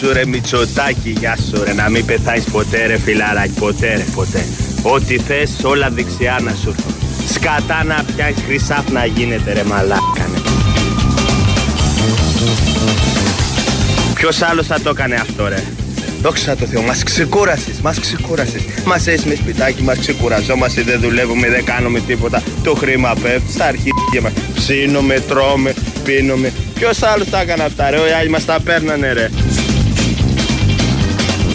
Γεια σου ρε Μητσοτάκη, γεια σου ρε. Να μην πεθάνεις ποτέ ρε φιλαράκι, ποτέ ρε ποτέ. Ό,τι θες όλα δεξιά να σου έρθουν. Σκατά να πιάνεις χρυσάφ να γίνεται ρε μαλάκανε Ποιος άλλος θα το έκανε αυτό ρε; Δόξα τω Θεώ, μας ξεκούρασες, μας ξεκούρασες. Μας έσμε σπιτάκι, μας ξεκουραζόμαστε, δεν δουλεύουμε, δεν κάνουμε τίποτα. Το χρήμα πέφτει στα αρχίδια μας. Ψήνουμε, τρώμε, πίνουμε. Ποιος άλλος τα έκανε αυτά ρε, οι άλλοι μας τα παίρνανε ρε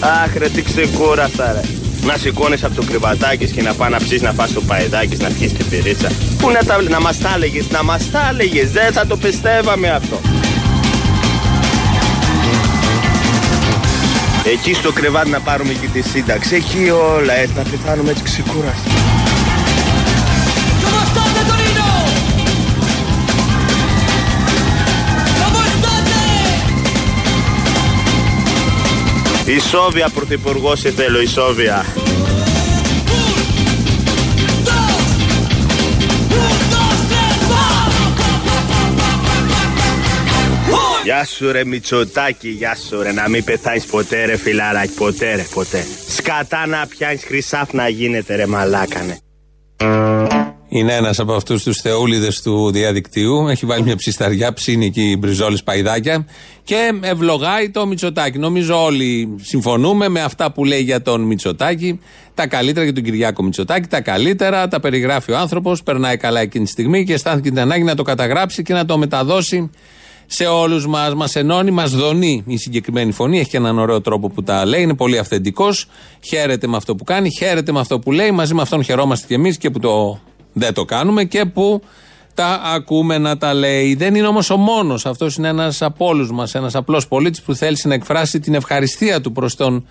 Αχ ρε, τι ξεκούρασα ρε να σηκώνεις από το κρυβατάκι και να πάει να ψήσει να φας το παϊδάκι, να πιει την πυρίτσα. Πού να, τα, να μας τα έλεγες, να μας τα έλεγες, δεν θα το πιστεύαμε αυτό. Εκεί στο κρεβάτι να πάρουμε και τη σύνταξη. Εκεί όλα έτσι να πεθάνουμε έτσι ξεκούραστα. Η Σόβια πρωθυπουργός θέλω, η Σόβια. Γεια σου ρε Μητσοτάκη, γεια σου ρε. Να μην πεθάνεις ποτέ ρε φιλαράκι, ποτέ ρε ποτέ. Σκατά να πιάνεις χρυσάφ να γίνεται ρε μαλάκανε είναι ένας από αυτούς τους θεούλιδες του διαδικτύου. Έχει βάλει μια ψισταριά, ψήνει εκεί μπριζόλες παϊδάκια και ευλογάει το Μητσοτάκι. Νομίζω όλοι συμφωνούμε με αυτά που λέει για τον Μητσοτάκι. Τα καλύτερα για τον Κυριάκο Μητσοτάκι, τα καλύτερα τα περιγράφει ο άνθρωπος, περνάει καλά εκείνη τη στιγμή και αισθάνθηκε την ανάγκη να το καταγράψει και να το μεταδώσει σε όλους μας. Μας ενώνει, μας δονεί η συγκεκριμένη φωνή. Έχει και έναν ωραίο τρόπο που τα λέει. Είναι πολύ αυθεντικός. Χαίρεται με αυτό που κάνει, χαίρεται με αυτό που λέει. Μαζί με αυτόν χαιρόμαστε κι εμείς και που το δεν το κάνουμε και που τα ακούμε να τα λέει. Δεν είναι όμως ο μόνος. Αυτός είναι ένας από όλους μας, ένας απλός πολίτης που θέλει να εκφράσει την ευχαριστία του προς τον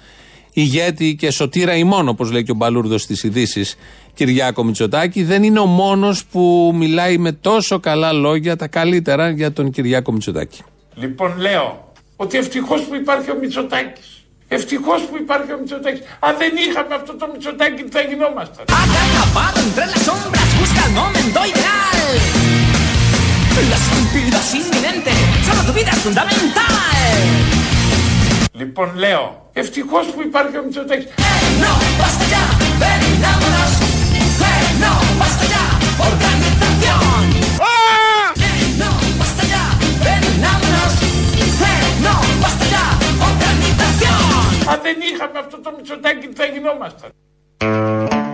ηγέτη και σωτήρα ημών, όπως λέει και ο Μπαλούρδος στις ειδήσεις Κυριάκο Μητσοτάκη. Δεν είναι ο μόνος που μιλάει με τόσο καλά λόγια, τα καλύτερα για τον Κυριάκο Μητσοτάκη. Λοιπόν, λέω ότι ευτυχώς που υπάρχει ο Μητσοτάκης. Ευτυχώς που υπάρχει ο Μητσοτάκης. Αν δεν είχαμε αυτό το Μητσοτάκη, τις θα γινόμασταν. Λοιπόν, λέω, ευτυχώς που υπάρχει ο Μητσοτάκης. Αν αυτό το Μητσοτάκι τι θα γινόμασταν.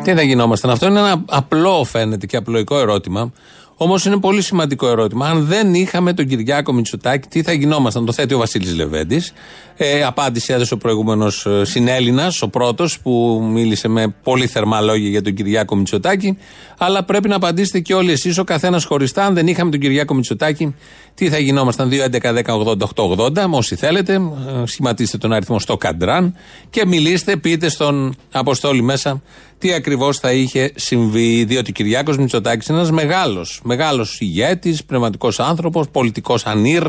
Τι θα γινόμασταν. Αυτό είναι ένα απλό φαίνεται και απλοϊκό ερώτημα. Όμως είναι πολύ σημαντικό ερώτημα. Αν δεν είχαμε τον Κυριάκο Μητσοτάκη, τι θα γινόμασταν. Το θέτει ο Βασίλης Λεβέντης. Ε, απάντηση έδωσε ο προηγούμενος ε, συνέλληνας, ο πρώτος, που μίλησε με πολύ θερμά λόγια για τον Κυριάκο Μητσοτάκη. Αλλά πρέπει να απαντήσετε και όλοι εσείς, ο καθένας χωριστά. Αν δεν είχαμε τον Κυριάκο Μητσοτάκη, τι θα γινόμασταν. 2.11.10.80.880. Όσοι θέλετε, ε, σχηματίστε τον αριθμό στο καντράν και μιλήστε, πείτε στον Αποστόλη μέσα τι ακριβώς θα είχε συμβεί. Διότι ο Κυριάκος Μητσοτάκης είναι ένας μεγάλος, μεγάλος ηγέτης, πνευματικός άνθρωπος, πολιτικός ανήρ.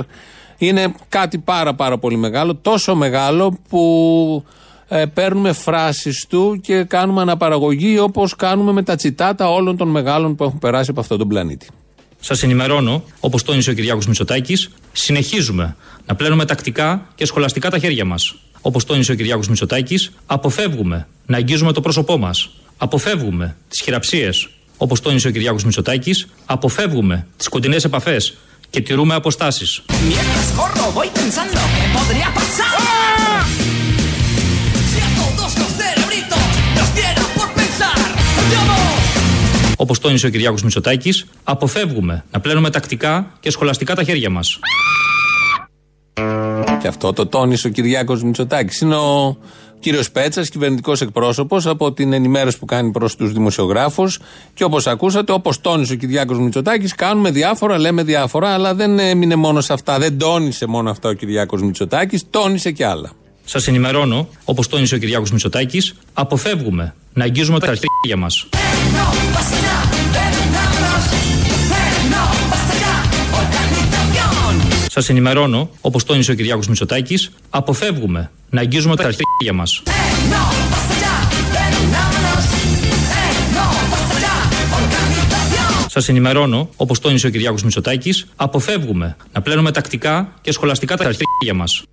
Είναι κάτι πάρα πάρα πολύ μεγάλο, τόσο μεγάλο που ε, παίρνουμε φράσεις του και κάνουμε αναπαραγωγή όπως κάνουμε με τα τσιτάτα όλων των μεγάλων που έχουν περάσει από αυτόν τον πλανήτη. Σας ενημερώνω, όπως τόνισε ο Κυριάκος Μητσοτάκης, συνεχίζουμε να πλένουμε τακτικά και σχολαστικά τα χέρια μας. Όπως τόνισε ο Κυριάκος Μητσοτάκης, αποφεύγουμε να αγγίζουμε το πρόσωπό μας. Αποφεύγουμε τις χειραψίες. Όπως τόνισε ο Κυριάκος Μητσοτάκης, αποφεύγουμε τις κοντινές επαφές και τηρούμε αποστάσεις. Όπως τόνισε ο Κυριάκος Μητσοτάκης, αποφεύγουμε να πλένουμε τακτικά και σχολαστικά τα χέρια μας. Και αυτό το τόνισε ο Κυριάκος Μητσοτάκης. Είναι ο κύριος Πέτσας, κυβερνητικός εκπρόσωπος, από την ενημέρωση που κάνει προς τους δημοσιογράφους. Και όπως ακούσατε, όπως τόνισε ο Κυριάκος Μητσοτάκης, κάνουμε διάφορα, λέμε διάφορα, αλλά δεν έμεινε μόνο σε αυτά. Δεν τόνισε μόνο αυτά ο Κυριάκος Μητσοτάκης, τόνισε και άλλα. Σας ενημερώνω, όπως τόνισε ο Κυριάκος Μητσοτάκης, αποφεύγουμε να αγγίζουμε τα αρχίδια μας. Σας ενημερώνω, όπως τόνισε ο Κυριάκος Μητσοτάκης, αποφεύγουμε να αγγίζουμε τα αρχίδια μας. Σας ενημερώνω, όπως τόνισε ο Κυριάκος Μητσοτάκης, αποφεύγουμε να πλένουμε τακτικά και σχολαστικά τα αρχίδια μας.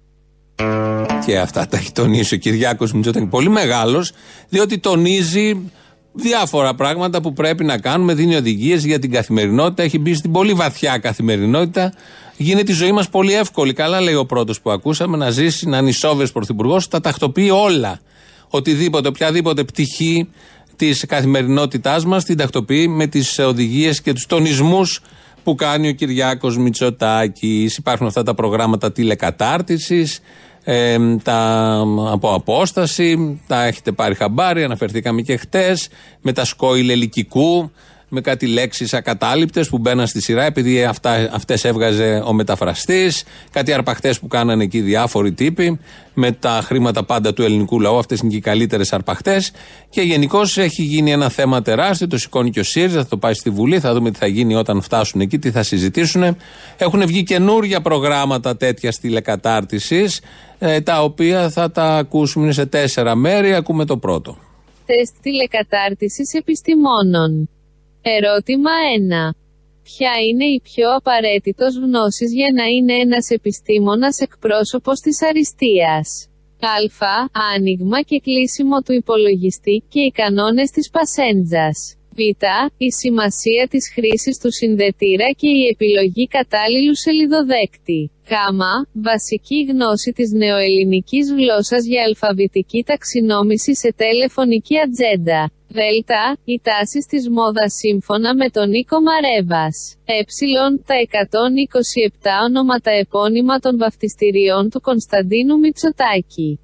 Και αυτά τα έχει τονίσει ο Κυριάκος Μητσοτάκης. Πολύ μεγάλος, διότι τονίζει διάφορα πράγματα που πρέπει να κάνουμε, δίνει οδηγίες για την καθημερινότητα. Έχει μπει στην πολύ βαθιά καθημερινότητα. Γίνεται η ζωή μας πολύ εύκολη. Καλά λέει ο πρώτος που ακούσαμε, να ζήσει, να είναι ισόβιος πρωθυπουργός, τα τακτοποιεί όλα. Οτιδήποτε, οποιαδήποτε πτυχή της καθημερινότητάς μας την τακτοποιεί με τις οδηγίες και τους τονισμούς που κάνει ο Κυριάκος Μητσοτάκης. Υπάρχουν αυτά τα προγράμματα τηλεκατάρτισης, ε, τα από απόσταση, τα έχετε πάρει χαμπάρι, αναφερθήκαμε και χτες, με τα σκόιλ ελικικού, με κάτι λέξεις ακατάληπτες που μπαίναν στη σειρά επειδή αυτά, αυτές έβγαζε ο μεταφραστής, κάτι αρπαχτές που κάνανε εκεί διάφοροι τύποι με τα χρήματα πάντα του ελληνικού λαού, αυτές είναι και οι καλύτερες αρπαχτές και γενικώ έχει γίνει ένα θέμα τεράστιο, το σηκώνει και ο ΣΥΡΙΖΑ, θα το πάει στη Βουλή, θα δούμε τι θα γίνει όταν φτάσουν εκεί, τι θα συζητήσουν. Έχουν βγει καινούργια προγράμματα τέτοια τηλεκατάρτισης, ε, τα οποία θα τα ακούσουμε είναι σε τέσσερα μέρη, ακούμε το πρώτο. Τεστ τηλεκατάρτισης επιστημόνων. Ερώτημα 1. Ποια είναι η πιο απαραίτητος γνώσης για να είναι ένας επιστήμονας εκπρόσωπος της αριστείας; Α. Άνοιγμα και κλείσιμο του υπολογιστή και οι κανόνες της πασέντζας. Β. Η σημασία της χρήσης του συνδετήρα και η επιλογή κατάλληλου σελιδοδέκτη. Γ. Βασική γνώση της νεοελληνικής γλώσσας για αλφαβητική ταξινόμηση σε τηλεφωνική ατζέντα. Δέλτα, οι τάσεις της μόδας σύμφωνα με τον Νίκο Μαρέβας. Ε, τα 127 ονόματα επώνυμα των βαφτιστηριών του Κωνσταντίνου Μητσοτάκη.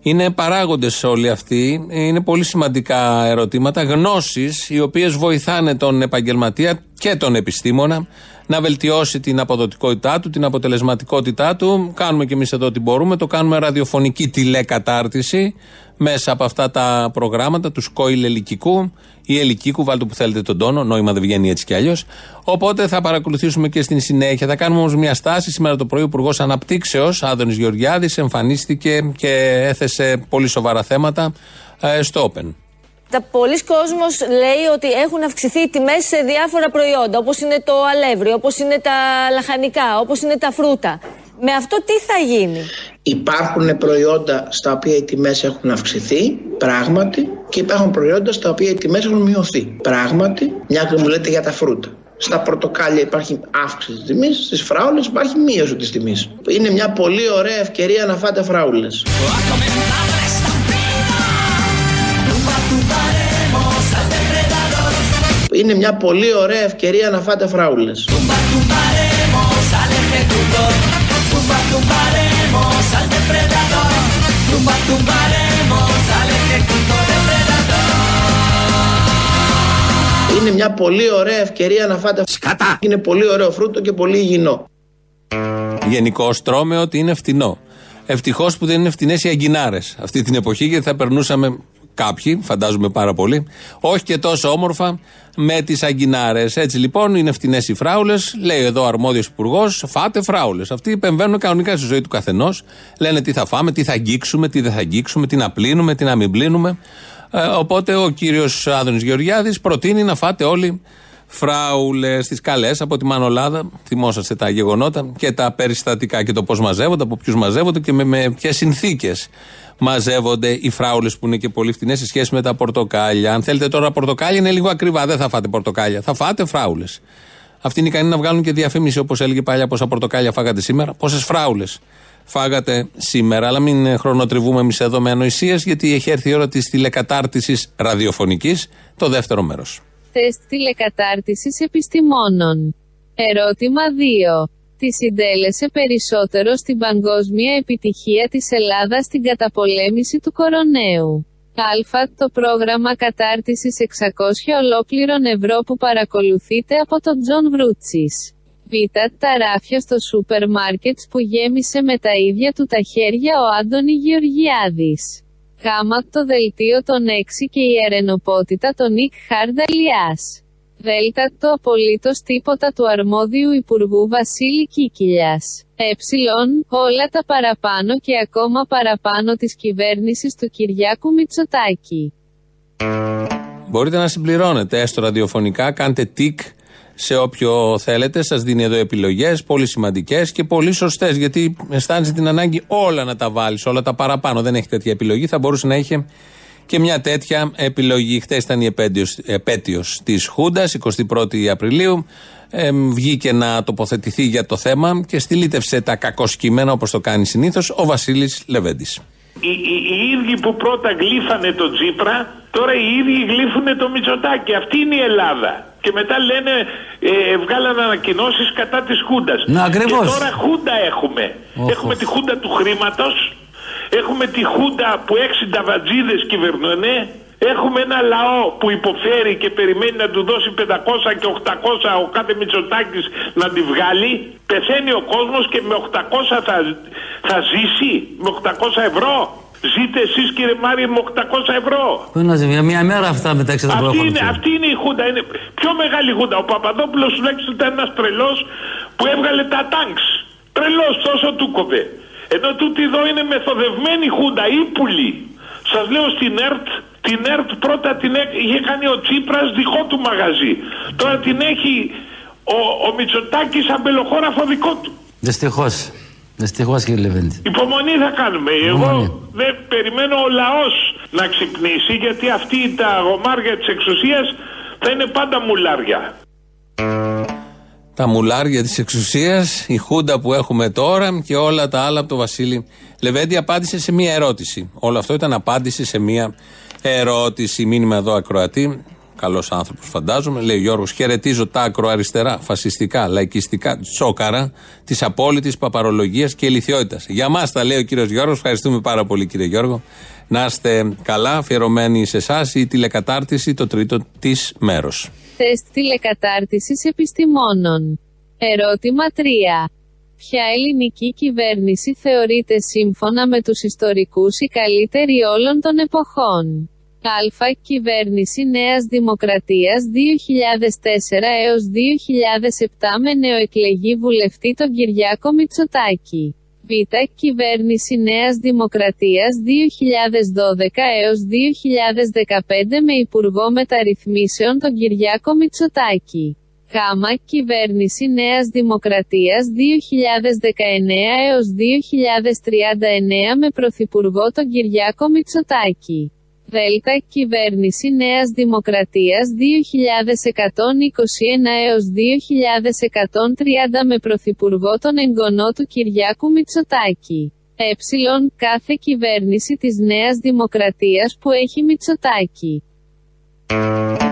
Είναι παράγοντες όλοι αυτοί. Είναι πολύ σημαντικά ερωτήματα. Γνώσεις οι οποίες βοηθάνε τον επαγγελματία και τον επιστήμονα να βελτιώσει την αποδοτικότητά του, την αποτελεσματικότητά του. Κάνουμε κι εμείς εδώ ό,τι μπορούμε. Το κάνουμε ραδιοφωνική τηλεκατάρτιση μέσα από αυτά τα προγράμματα του ΣΚΟΙΛ Ελικικού ή Ελικίκου, βάλτε που θέλετε τον τόνο, νόημα δεν βγαίνει έτσι κι αλλιώς. Οπότε θα παρακολουθήσουμε και στην συνέχεια. Θα κάνουμε όμως μια στάση. Σήμερα το πρωί ο Υπουργός Αναπτύξεως, Άδωνης Γεωργιάδης, εμφανίστηκε και έθεσε πολύ σοβαρά θέματα ε, στο Open. Τα πολλοί κόσμος λέει ότι έχουν αυξηθεί οι τιμές σε διάφορα προϊόντα, όπως είναι το αλεύρι, όπως είναι τα λαχανικά, όπως είναι τα φρούτα. Με αυτό τι θα γίνει; Υπάρχουν προϊόντα στα οποία οι τιμές έχουν αυξηθεί, πράγματι, και υπάρχουν προϊόντα στα οποία οι τιμές έχουν μειωθεί. Πράγματι, μια και μου λέτε για τα φρούτα. Στα πορτοκάλια υπάρχει αύξηση της τιμής, στις φράουλες υπάρχει μείωση της τιμής. Είναι μια πολύ ωραία ευκαιρία να φάτε φράουλες. Είναι μια πολύ ωραία ευκαιρία να φάτε φράουλες. Είναι μια πολύ ωραία ευκαιρία να φάτε Σκατά! Είναι πολύ ωραίο φρούτο και πολύ υγιεινό. Γενικώ τρώμε ότι είναι φτηνό. Ευτυχώς που δεν είναι φτηνές οι αγκινάρες αυτή την εποχή, γιατί θα περνούσαμε κάποιοι, φαντάζομαι πάρα πολύ, όχι και τόσο όμορφα με τις αγκινάρες. Έτσι λοιπόν είναι φτηνές οι φράουλες. Λέει εδώ ο αρμόδιος υπουργός, φάτε φράουλες. Αυτοί επεμβαίνουν κανονικά στη ζωή του καθενός. Λένε τι θα φάμε, τι θα αγγίξουμε, τι δεν θα αγγίξουμε, τι να πλύνουμε, τι να μην πλύνουμε. Ε, οπότε ο κύριος Άδωνης Γεωργιάδης προτείνει να φάτε όλοι φράουλες στι καλές από τη Μανολάδα. Θυμόσαστε τα γεγονότα και τα περιστατικά και το πώς μαζεύονται, από ποιους μαζεύονται και με, με ποιες συνθήκες μαζεύονται οι φράουλες που είναι και πολύ φτηνές σε σχέση με τα πορτοκάλια. Αν θέλετε τώρα πορτοκάλια είναι λίγο ακριβά, δεν θα φάτε πορτοκάλια, θα φάτε φράουλες. Αυτοί είναι ικανοί να βγάλουν και διαφήμιση όπως έλεγε παλιά πόσα πορτοκάλια φάγατε σήμερα, πόσες φράουλες φάγατε σήμερα. Αλλά μην χρονοτριβούμε εμείς εδώ με ανοησίες, γιατί έχει έρθει η ώρα της τηλεκατάρτισης ραδιοφωνικής, το δεύτερο μέρος. Τεστ τηλεκατάρτισης επιστημόνων. Ερώτημα 2 τη συντέλεσε περισσότερο στην παγκόσμια επιτυχία της Ελλάδας στην καταπολέμηση του κοροναίου; Α. Το πρόγραμμα κατάρτισης 600 ολόκληρων ευρώ που παρακολουθείτε από τον Τζον Βρούτσης. Β. Τα ράφια στο σούπερ μάρκετς που γέμισε με τα ίδια του τα χέρια ο Άδωνη Γεωργιάδης. Γ. Το δελτίο των 6 και η ερενοπότητα των Νίκ Χαρδαλιάς. Δέλτα το απολύτως τίποτα του αρμόδιου Υπουργού Βασίλη Κικίλια. Ε. Όλα τα παραπάνω και ακόμα παραπάνω της κυβέρνησης του Κυριάκου Μητσοτάκη. Μπορείτε να συμπληρώνετε έστω ραδιοφωνικά, κάντε τικ σε όποιο θέλετε. Σας δίνει εδώ επιλογές, πολύ σημαντικές και πολύ σωστές. Γιατί αισθάνεσαι την ανάγκη όλα να τα βάλεις, όλα τα παραπάνω. Δεν έχει τέτοια επιλογή. Θα μπορούσε να είχε και μια τέτοια επιλογή. Χθες ήταν η επέτειος της Χούντας, 21η Απριλίου. Ε, βγήκε να τοποθετηθεί για το θέμα και στυλίτευσε τα κακοσκημένα όπως το κάνει συνήθως ο Βασίλης Λεβέντης. Οι, οι, οι ίδιοι που πρώτα γλύφανε τον Τζίπρα, τώρα οι ίδιοι γλύφουν το Μητσοτάκι. Αυτή είναι η Ελλάδα. Και μετά λένε, ε, βγάλαν ανακοινώσεις κατά της Χούντας. Να, ακριβώς. Και τώρα Χούντα έχουμε. Έχουμε τη Χούντα του χρήματος. Έχουμε τη Χούντα που έξι νταβατζίδες κυβερνούν. Έχουμε ένα λαό που υποφέρει και περιμένει να του δώσει 500 και 800 ο κάθε Μητσοτάκης να τη βγάλει. Πεθαίνει ο κόσμος και με 800 θα, θα ζήσει, με 800 ευρώ. Ζείτε εσείς κύριε Μάρη με 800 ευρώ. Πού να ζεις, μια μέρα αυτά μεταξύ των αυτή είναι, αυτή είναι η Χούντα. Είναι πιο μεγάλη Χούντα. Ο Παπαδόπουλος τουλάχιστον ήταν ένας τρελός που έβγαλε τα τάγκς. Τρελός τόσο του κοβε. Ενώ τούτη εδώ είναι μεθοδευμένη Χούντα, ύπουλη. Σας λέω στην ΕΡΤ, την ΕΡΤ πρώτα την είχε κάνει ο Τσίπρας δικό του μαγαζί. Τώρα την έχει ο, ο Μητσοτάκης αμπελοχώραφο δικό του. Δυστυχώς. Δυστυχώς κύριε Λεβέντη. Υπομονή θα κάνουμε. Εγώ δεν περιμένω ο λαός να ξυπνήσει γιατί αυτή τα γομάρια της εξουσίας θα είναι πάντα μουλάρια. Τα μουλάρια της εξουσίας, η χούντα που έχουμε τώρα και όλα τα άλλα από τον Βασίλη Λεβέντη απάντησε σε μία ερώτηση. Όλο αυτό ήταν απάντηση σε μία ερώτηση. Μήνυμα εδώ ακροατή. Καλός άνθρωπος, φαντάζομαι. Λέει ο Γιώργος: Χαιρετίζω τα ακροαριστερά, φασιστικά, λαϊκιστικά τσόκαρα της απόλυτης παπαρολογίας και ηλικιότητας. Για μας τα λέει ο κύριος Γιώργος. Ευχαριστούμε πάρα πολύ, κύριε Γιώργο. Να είστε καλά, αφιερωμένοι σε εσάς η τηλεκατάρτιση, το τρίτο της μέρος. Τεστ τηλεκατάρτιση επιστημόνων. Ερώτημα 3. Ποια ελληνική κυβέρνηση θεωρείται σύμφωνα με τους ιστορικούς η καλύτερη όλων των εποχών; Α. Κυβέρνηση Νέας Δημοκρατίας 2004 έως 2007 με νεοεκλεγή βουλευτή τον Κυριάκο Μητσοτάκη. Β. Κυβέρνηση Νέας Δημοκρατίας 2012 έως 2015 με Υπουργό Μεταρρυθμίσεων τον Κυριάκο Μητσοτάκη. Γάμα Κυβέρνηση Νέας Δημοκρατίας 2019 έως 2039 με Πρωθυπουργό τον Κυριάκο Μητσοτάκη. Δέλτα Κυβέρνηση Νέας Δημοκρατίας 2121 έως 2130 με Πρωθυπουργό τον εγγονό του Κυριάκου Μητσοτάκη. Ε. Κάθε κυβέρνηση της Νέας Δημοκρατίας που έχει Μητσοτάκη.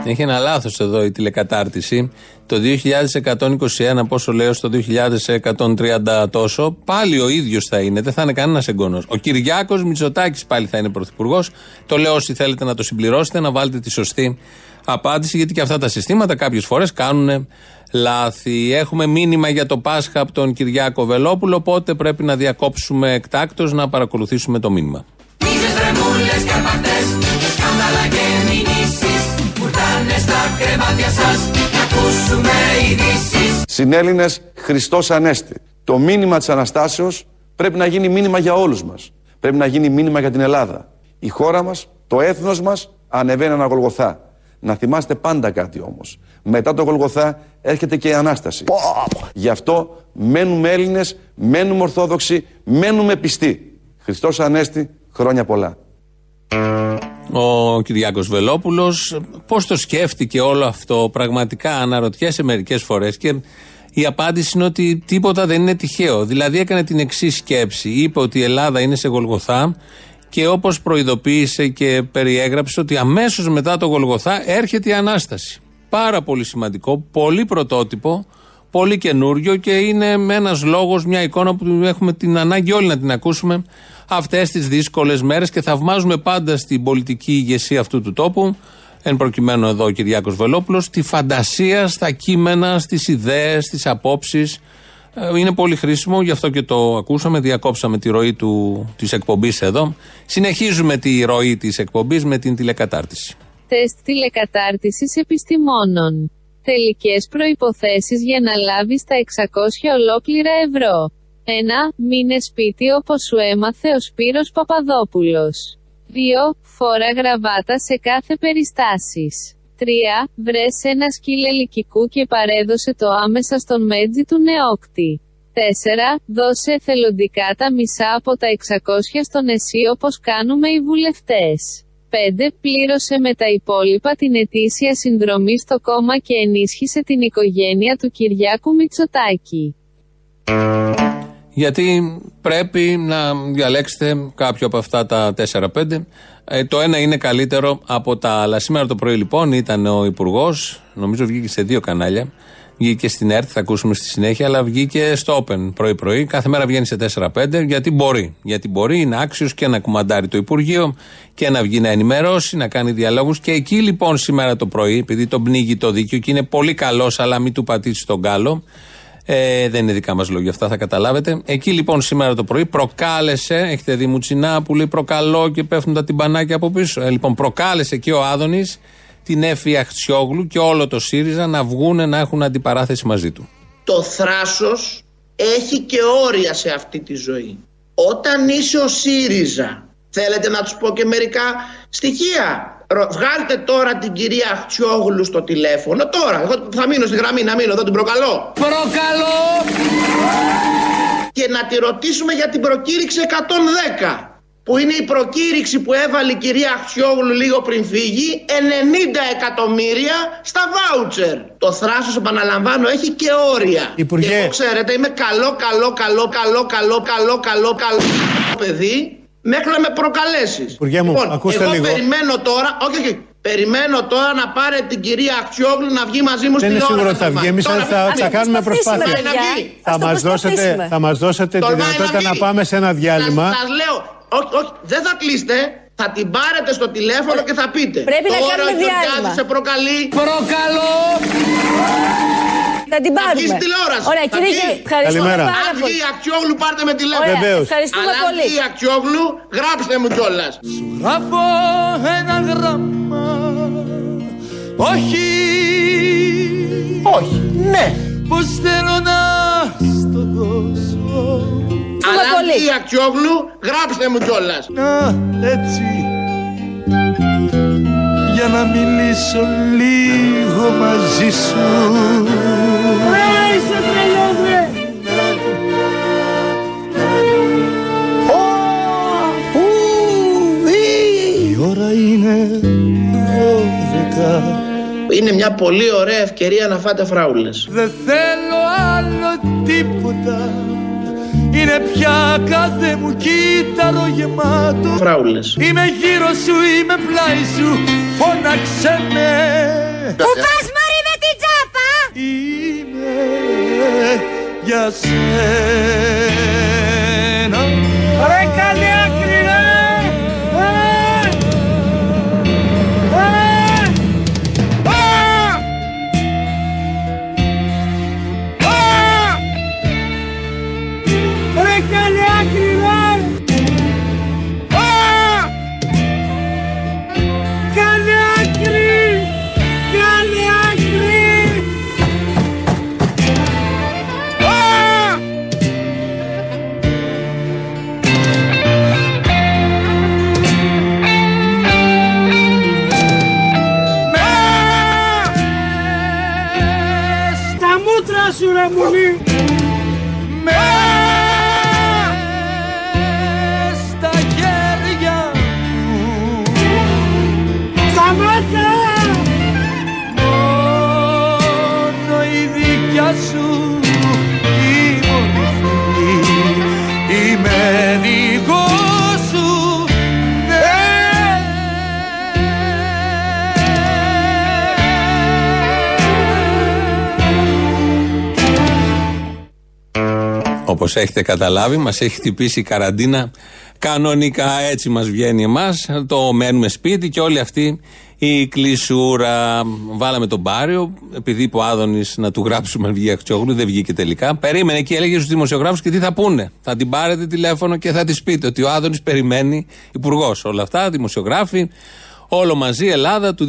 Έχει ένα λάθος εδώ η τηλεκατάρτιση. Το 2121, πόσο λέω, στο 2130 τόσο, πάλι ο ίδιος θα είναι, δεν θα είναι κανένας εγγονό. Ο Κυριάκος Μητσοτάκης πάλι θα είναι πρωθυπουργός. Το λέω όσοι θέλετε να το συμπληρώσετε, να βάλετε τη σωστή απάντηση, γιατί και αυτά τα συστήματα κάποιες φορές κάνουν λάθη. Έχουμε μήνυμα για το Πάσχα από τον Κυριάκο Βελόπουλο, οπότε πρέπει να διακόψουμε εκτάκτως να παρακολουθήσουμε το μήνυμα. Συνέλληνες, Χριστός Ανέστη. Το μήνυμα της Αναστάσεως πρέπει να γίνει μήνυμα για όλους μας. Πρέπει να γίνει μήνυμα για την Ελλάδα. Η χώρα μας, το έθνος μας ανεβαίνει ένα Γολγοθά. Να θυμάστε πάντα κάτι όμως. Μετά το Γολγοθά έρχεται και η Ανάσταση. Γι' αυτό μένουμε Έλληνες, μένουμε Ορθόδοξοι, μένουμε πιστοί. Χριστός Ανέστη, χρόνια πολλά ο Κυριάκος Βελόπουλος. Πώς το σκέφτηκε όλο αυτό, πραγματικά αναρωτιέσαι μερικές φορές και η απάντηση είναι ότι τίποτα δεν είναι τυχαίο. Δηλαδή έκανε την εξής σκέψη. Είπε ότι η Ελλάδα είναι σε Γολγοθά και όπως προειδοποίησε και περιέγραψε ότι αμέσως μετά το Γολγοθά έρχεται η ανάσταση. Πάρα πολύ σημαντικό, πολύ πρωτότυπο, πολύ καινούριο και είναι ένας λόγος, μια εικόνα που έχουμε την ανάγκη όλοι να την ακούσουμε αυτές τις δύσκολες μέρες και θαυμάζουμε πάντα στην πολιτική ηγεσία αυτού του τόπου, εν προκειμένου εδώ ο Κυριάκος Βελόπουλος, τη φαντασία στα κείμενα, στις ιδέες, στι απόψεις. Ε, είναι πολύ χρήσιμο, γι' αυτό και το ακούσαμε. Διακόψαμε τη ροή της εκπομπής εδώ. Συνεχίζουμε τη ροή της εκπομπής με την τηλεκατάρτιση. Τεστ τηλεκατάρτισης επιστημόνων. Τελικές προποθέσει για να λάβεις τα 600 ολόκληρα ευρώ. 1. Μείνε σπίτι όπως σου έμαθε ο Σπύρος Παπαδόπουλος. 2. Φόρα γραβάτα σε κάθε περιστάσεις. 3. Βρες ένα σκύλ ελικικού και παρέδωσε το άμεσα στον μέτζι του νεόκτη. 4. Δώσε εθελοντικά τα μισά από τα 600 στον εσύ όπως κάνουμε οι βουλευτές. 5. Πλήρωσε με τα υπόλοιπα την ετήσια συνδρομή στο κόμμα και ενίσχυσε την οικογένεια του Κυριάκου Μητσοτάκη. Γιατί πρέπει να διαλέξετε κάποιο από αυτά τα 4-5. Ε, το ένα είναι καλύτερο από τα άλλα. Σήμερα το πρωί λοιπόν ήταν ο Υπουργός, νομίζω βγήκε σε δύο κανάλια. Βγήκε στην ΕΡΤ, θα ακούσουμε στη συνέχεια, αλλά βγήκε στο Open πρωί-πρωί. Κάθε μέρα βγαίνει σε 4-5 γιατί μπορεί. Γιατί μπορεί, είναι άξιος και να κουμαντάρει το Υπουργείο και να βγει να ενημερώσει, να κάνει διαλόγους. Και εκεί λοιπόν σήμερα το πρωί, επειδή τον πνίγει το δίκαιο και είναι πολύ καλός, αλλά μην του πατήσει τον κάλο, ε, δεν είναι δικά μας λόγια αυτά, θα καταλάβετε. Εκεί λοιπόν σήμερα το πρωί προκάλεσε, έχετε δει μουτσινά που λέει προκαλώ και πέφτουν τα τυμπανάκια από πίσω. Ε, λοιπόν, προκάλεσε και ο Άδωνης την Έφη Αχτσιόγλου και όλο το ΣΥΡΙΖΑ να βγουν να έχουν αντιπαράθεση μαζί του. Το θράσος έχει και όρια σε αυτή τη ζωή. Όταν είσαι ο ΣΥΡΙΖΑ, θέλετε να τους πω και μερικά στοιχεία. Βγάλτε τώρα την κυρία Χτσιόγλου στο τηλέφωνο. Τώρα, εγώ θα μείνω στη γραμμή να μείνω, εδώ την προκαλώ. Προκαλώ! Και να τη ρωτήσουμε για την προκήρυξη 110 που είναι η προκήρυξη που έβαλε η κυρία Χτσιόγλου λίγο πριν φύγει, 90 εκατομμύρια στα βάουτσερ. Το θράσος, επαναλαμβάνω, έχει και όρια. Υπουργέ. Και εγώ ξέρετε, είμαι καλό, καλό, καλό, καλό, καλό, καλό, καλό, καλό παιδί μέχρι να με προκαλέσεις. Υπουργέ μου, λοιπόν, ακούστε εγώ λίγο. περιμένω τώρα, όχι όχι, περιμένω τώρα να πάρε την κυρία Αχτσιόγλου να βγει μαζί μου Δεν στην είναι σίγουρο ότι θα βγει. Εμείς Τώρα, θα, ας θα το κάνουμε προσπαθήσουμε, προσπάθεια. παιδιά. Να βγει. Θα Ας το μα δώσετε, προσπαθήσουμε. θα μας δώσετε τη Τολμάει να δυνατότητα να βγει. πάμε σε ένα διάλειμμα. Σας, σας λέω, όχι, όχι, δεν θα κλείσετε. Θα την πάρετε στο τηλέφωνο και θα πείτε. Πρέπει να Τώρα κάνουμε ο Γεωργιάδης διάλειμμα. σε προκαλεί. Προκαλώ! Θα την βγεις πάρουμε. στην τηλεόραση. Ωραία, Θα κύριε βγεις. Γε- ευχαριστούμε Καλημέρα. πάρα Αν βγει πολύ. η Αξιόγλου πάρτε με τηλέφωνο. Ωραία, Βεβαίως. ευχαριστούμε Αλλά αν πολύ. βγει η Αξιόγλου γράψτε μου κιόλας. Γράφω ένα γράμμα Όχι Όχι, ναι. Πως θέλω να στο δώσω Αλλά αν πολύ. βγει η Αξιόγλου γράψτε μου κιόλας. Να έτσι Για να μιλήσω λίγο μαζί σου Είσαι τρελός, ρε. Η ώρα είναι δώδεκα Είναι μια πολύ ωραία ευκαιρία να φάτε φράουλες. Δεν θέλω άλλο τίποτα Είναι πια κάθε μου κύτταρο γεμάτο Φράουλες. Είμαι γύρω σου, είμαι πλάι σου Φώναξε με Πού πας μωρή με την τσάπα. Είμαι για σένα έχετε καταλάβει, μας έχει χτυπήσει η καραντίνα. Κανονικά έτσι μας βγαίνει εμάς. Το μένουμε σπίτι και όλη αυτή η κλεισούρα. Βάλαμε τον Πάριο, επειδή είπε ο Άδωνης να του γράψουμε βγει Αχτσιόγλου, δεν βγήκε τελικά. Περίμενε και έλεγε στους δημοσιογράφους και τι θα πούνε. Θα την πάρετε τηλέφωνο και θα της πείτε ότι ο Άδωνης περιμένει υπουργός. Όλα αυτά, δημοσιογράφοι, όλο μαζί Ελλάδα του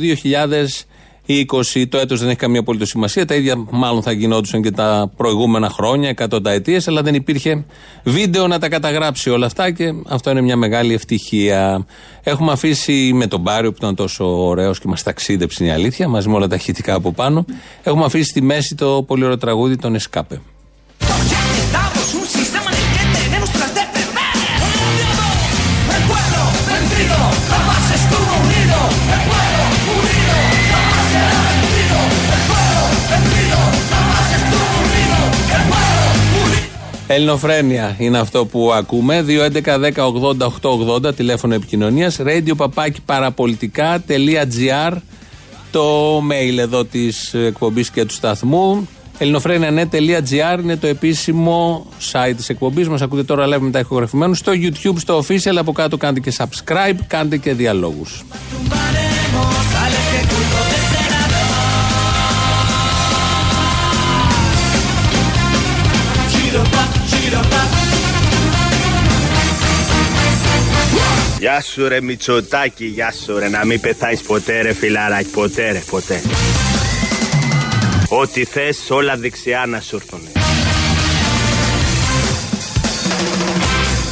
20. Το έτος δεν έχει καμία απολύτω σημασία. Τα ίδια μάλλον θα γινόντουσαν και τα προηγούμενα χρόνια, εκατονταετίε, αλλά δεν υπήρχε βίντεο να τα καταγράψει όλα αυτά και αυτό είναι μια μεγάλη ευτυχία. Έχουμε αφήσει με τον Πάριο που ήταν τόσο ωραίος και μας ταξίδεψε είναι η αλήθεια, μαζί με όλα τα ηχητικά από πάνω. Έχουμε αφήσει στη μέση το πολύ ωραίο τραγούδι των Εσκάπε. Unido. Ελληνοφρένια είναι αυτό που ακούμε. 2.11.10.80.880 τηλέφωνο επικοινωνίας. Radio παπάκι παραπολιτικά.gr το mail εδώ της εκπομπής και του σταθμού. ελληνοφρένια.net.gr είναι το επίσημο site της εκπομπής. Μας ακούτε τώρα live μετά ηχογραφημένους. Στο YouTube, στο official, από κάτω κάντε και subscribe, κάντε και διαλόγους. Γεια σου ρε Μητσοτάκη, γεια σου ρε. Να μην πεθάνεις ποτέ ρε φιλαράκι Ποτέ ρε ποτέ. Ό,τι θες όλα δεξιά να σου έρθουνε.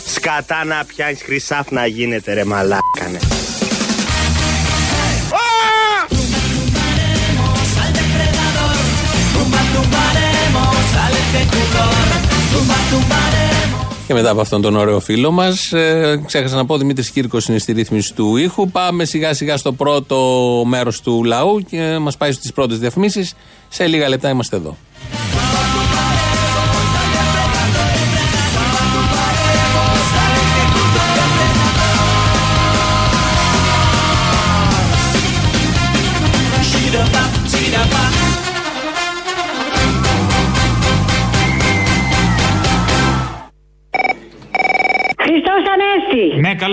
Σκατά να πιάνεις χρυσάφ να γίνεται ρε μαλάκανε Και μετά από αυτόν τον ωραίο φίλο μας, ε, ξέχασα να πω: Δημήτρης Κύρκος είναι στη ρύθμιση του ήχου. Πάμε σιγά σιγά στο πρώτο μέρος του λαού και μας πάει στις πρώτες διαφημίσεις. Σε λίγα λεπτά είμαστε εδώ.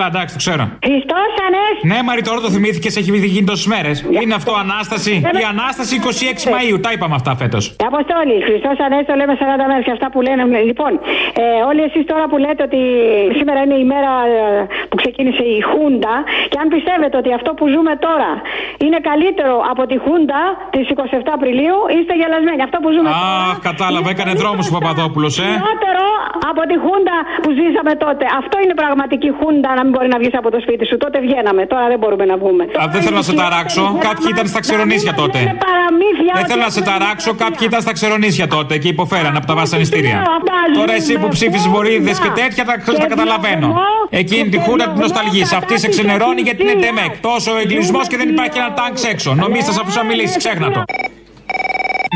Καλά, εντάξει, το ξέρω. Χριστό Ανέστη! Ναι, Μαρή, τώρα το θυμήθηκες, έχει γίνει τόσες μέρες. Είναι αυτό Ανάσταση. Η Ανάσταση 26 Μαου, τα είπαμε αυτά φέτος. Αποστόλη, Χριστό Ανέστη, το λέμε 40 μέρες και αυτά που λένε. Λοιπόν, ε, όλοι εσείς τώρα που λέτε ότι σήμερα είναι η μέρα ε, που ξεκίνησε η Χούντα και αν πιστεύετε ότι αυτό που ζούμε τώρα είναι καλύτερο από τη Χούντα της 27 Απριλίου, είστε γελασμένοι. Αυτό που ζούμε τώρα. Αχ, κατάλαβα, έκανε δρόμο ο Παπαδόπουλος, ε. Χειρότερο από τη Χούντα που ζήσαμε τότε. Αυτό είναι πραγματική Χούντα να μην μπορεί να βγεις από το σπίτι σου. Τότε βγαίναμε, τώρα δεν μπορούμε να βγούμε. Α, δεν θέλω να σε ταράξω. Κάποιοι ήταν στα ξερονίσια τότε. Είναι παραμύθια. Δεν ότι θέλω να σε έχουμε ταράξω. δημοκρατία. Κάποιοι ήταν στα ξερονίσια τότε και υποφέραν από τα βασανιστήρια. Τώρα εσύ που ψήφισε βορείδε και τέτοια τα, τα καταλαβαίνω. Εκείνη τη χούρα την νοσταλγή. Αυτή σε ξενερώνει γιατί είναι ντεμεκ. Τόσο εγκλισμός και δεν υπάρχει ένα τάγκ έξω. Νομίζετε σα αφού μιλήσεις, ξέχνα το.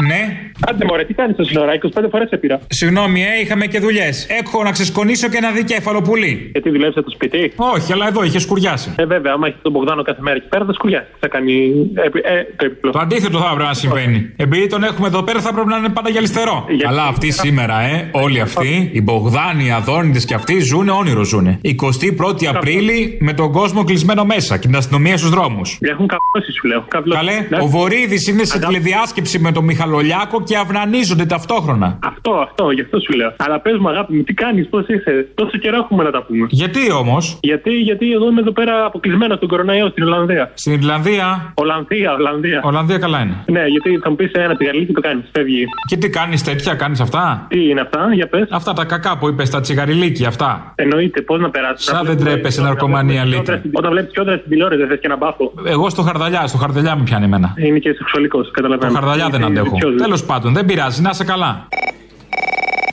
Ναι. Άντε μωρέ, τι κάνεις τόση ώρα, 25 φορές σε πήρα. Συγγνώμη, ε, είχαμε και δουλειές. Έχω να ξεσκονίσω και ένα δικέφαλο πουλί. Γιατί δουλεύεις από το σπίτι; Όχι, αλλά εδώ είχε σκουριάσει. Ε, βέβαια, άμα έχεις τον Μπογδάνο κάθε μέρα εκεί πέρα, θα σκουλιάσει. Θα κάνει ε, ε, το επιπλό. Το αντίθετο θα έπρεπε να συμβαίνει. Επειδή τον έχουμε εδώ πέρα, θα πρέπει να είναι πάντα γυαλιστερό. Γιατί- Αλλά αυτοί σήμερα, ε, όλοι αυτοί, οι Μπογδάνοι, οι Αδόνιδες και αυτοί ζουν όνειρο ζουνε. 21η Απρίλη με τον κόσμο κλεισμένο μέσα και την αστυνομία στους δρόμους. Έχουν καπνώσει, σου λέω. Καβλώσει. Καλέ, Ναι. ο Βορύδης είναι σε τηλεδιάσκεψη με τον Μιχαλολιάκο και αυνανίζονται ταυτόχρονα. Αυτό, αυτό, γι' αυτό σου λέω. Αλλά πες μου, αγάπη μου, τι κάνεις, πώς είσαι; Τόσο καιρό έχουμε να τα πούμε. Γιατί όμως, Γιατί, γιατί εγώ είμαι εδώ πέρα αποκλεισμένα στον κοροναϊό στην Ολλανδία. στην Ιρλανδία; Ολλανδία, Ολλανδία. Ολλανδία καλά είναι. Ναι, γιατί θα μου πεις ένα τσιγαρίλι και το κάνεις. Φεύγει. Και τι κάνεις τέτοια, κάνεις αυτά; Τι είναι αυτά, για πες. Αυτά τα κακά που είπες, τα τσιγαριλίκια αυτά. Εννοείται, πώς να περάσει. Σαν δεν τρέπεσαι, ναρκωμανία λύκη. Όταν βλέπεις κιόντρα στην τηλεόραση, δεν θες και ένα μπάφο. Εγώ στο χαρδαλιά, στο χαρδαλιά με πιάνει εμένα. Είναι και σεξουαλικός, Το καταλαβαίνω. χαρδαλιά δεν Είναι αντέχω. πιο- Τέλος πάντων, δεν πειράζει, να είσαι καλά.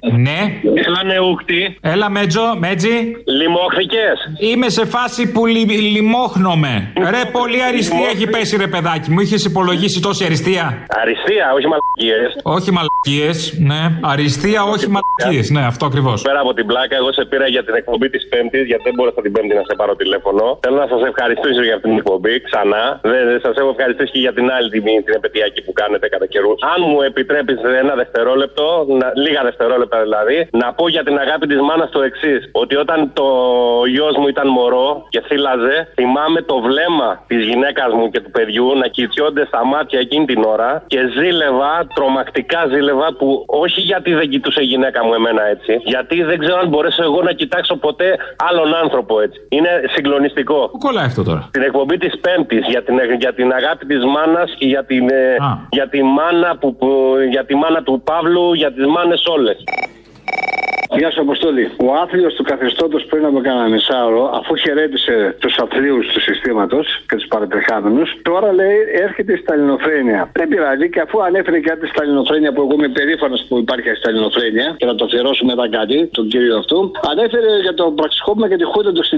Ναι. Έλα νεούχτη. Έλα, Μέτζο, Μέτζι. Λιμόχθηκες; Είμαι σε φάση που λι, λιμόχνομαι. Ρε, πολύ αριστεία έχει πέσει, ρε παιδάκι μου. Είχες υπολογίσει τόση αριστεία; Αριστεία, όχι μαλακίες. Όχι μαλακίες, ναι. Αριστεία, όχι μαλακίες. Ναι, αυτό ακριβώς. Πέρα από την πλάκα, εγώ σε πήρα για την εκπομπή της Πέμπτης, γιατί δεν μπόρεσα την Πέμπτη να σε πάρω τηλέφωνο. Θέλω να σας ευχαριστήσω για αυτήν την εκπομπή ξανά. Δεν σας έχω ευχαριστήσει και για την άλλη τιμή, την επαιτειακή που κάνετε κατά καιρούς. Αν μου επιτρέπεις ένα δευτερόλεπτο, να, λίγα δευτερόλεπτα δηλαδή, να πω για την αγάπη της μάνας το εξής. Ότι όταν το γιος μου ήταν μωρό και θύλαζε, θυμάμαι το βλέμμα της γυναίκας μου και του παιδιού να κοιτιόνται στα μάτια εκείνη την ώρα και ζήλευα τρομακτικά ζήλευα που όχι γιατί δεν κοιτούσε η γυναίκα μου εμένα έτσι, γιατί δεν ξέρω αν μπορέσω εγώ να κοιτάξω ποτέ άλλον άνθρωπο έτσι. Είναι συγκλονιστικό. Πού κολλάει αυτό τώρα; Την εκπομπή της Πέμπτης για την, για την αγάπη της μάνας και για, την, ε, για, τη μάνα που, που, για τη μάνα του Παύλου, για τις μάνες όλες. Γεια σου, Αποστόλη. Ο άθλιος του καθεστώτος πριν από κανένα μισάωρο, αφού χαιρέτησε τους αθλίους του συστήματος και τους παρατρεχάμενου, τώρα λέει έρχεται η Σταλινοφρένεια. Δεν πειράζει και αφού ανέφερε κάτι στη Σταλινοφρένεια που εγώ είμαι περήφανος που υπάρχει η Σταλινοφρένεια και να το αφιερώσουμε μετά κάτι, τον κύριο αυτού, ανέφερε για το πραξικόπημα και τη Χούντα του 67.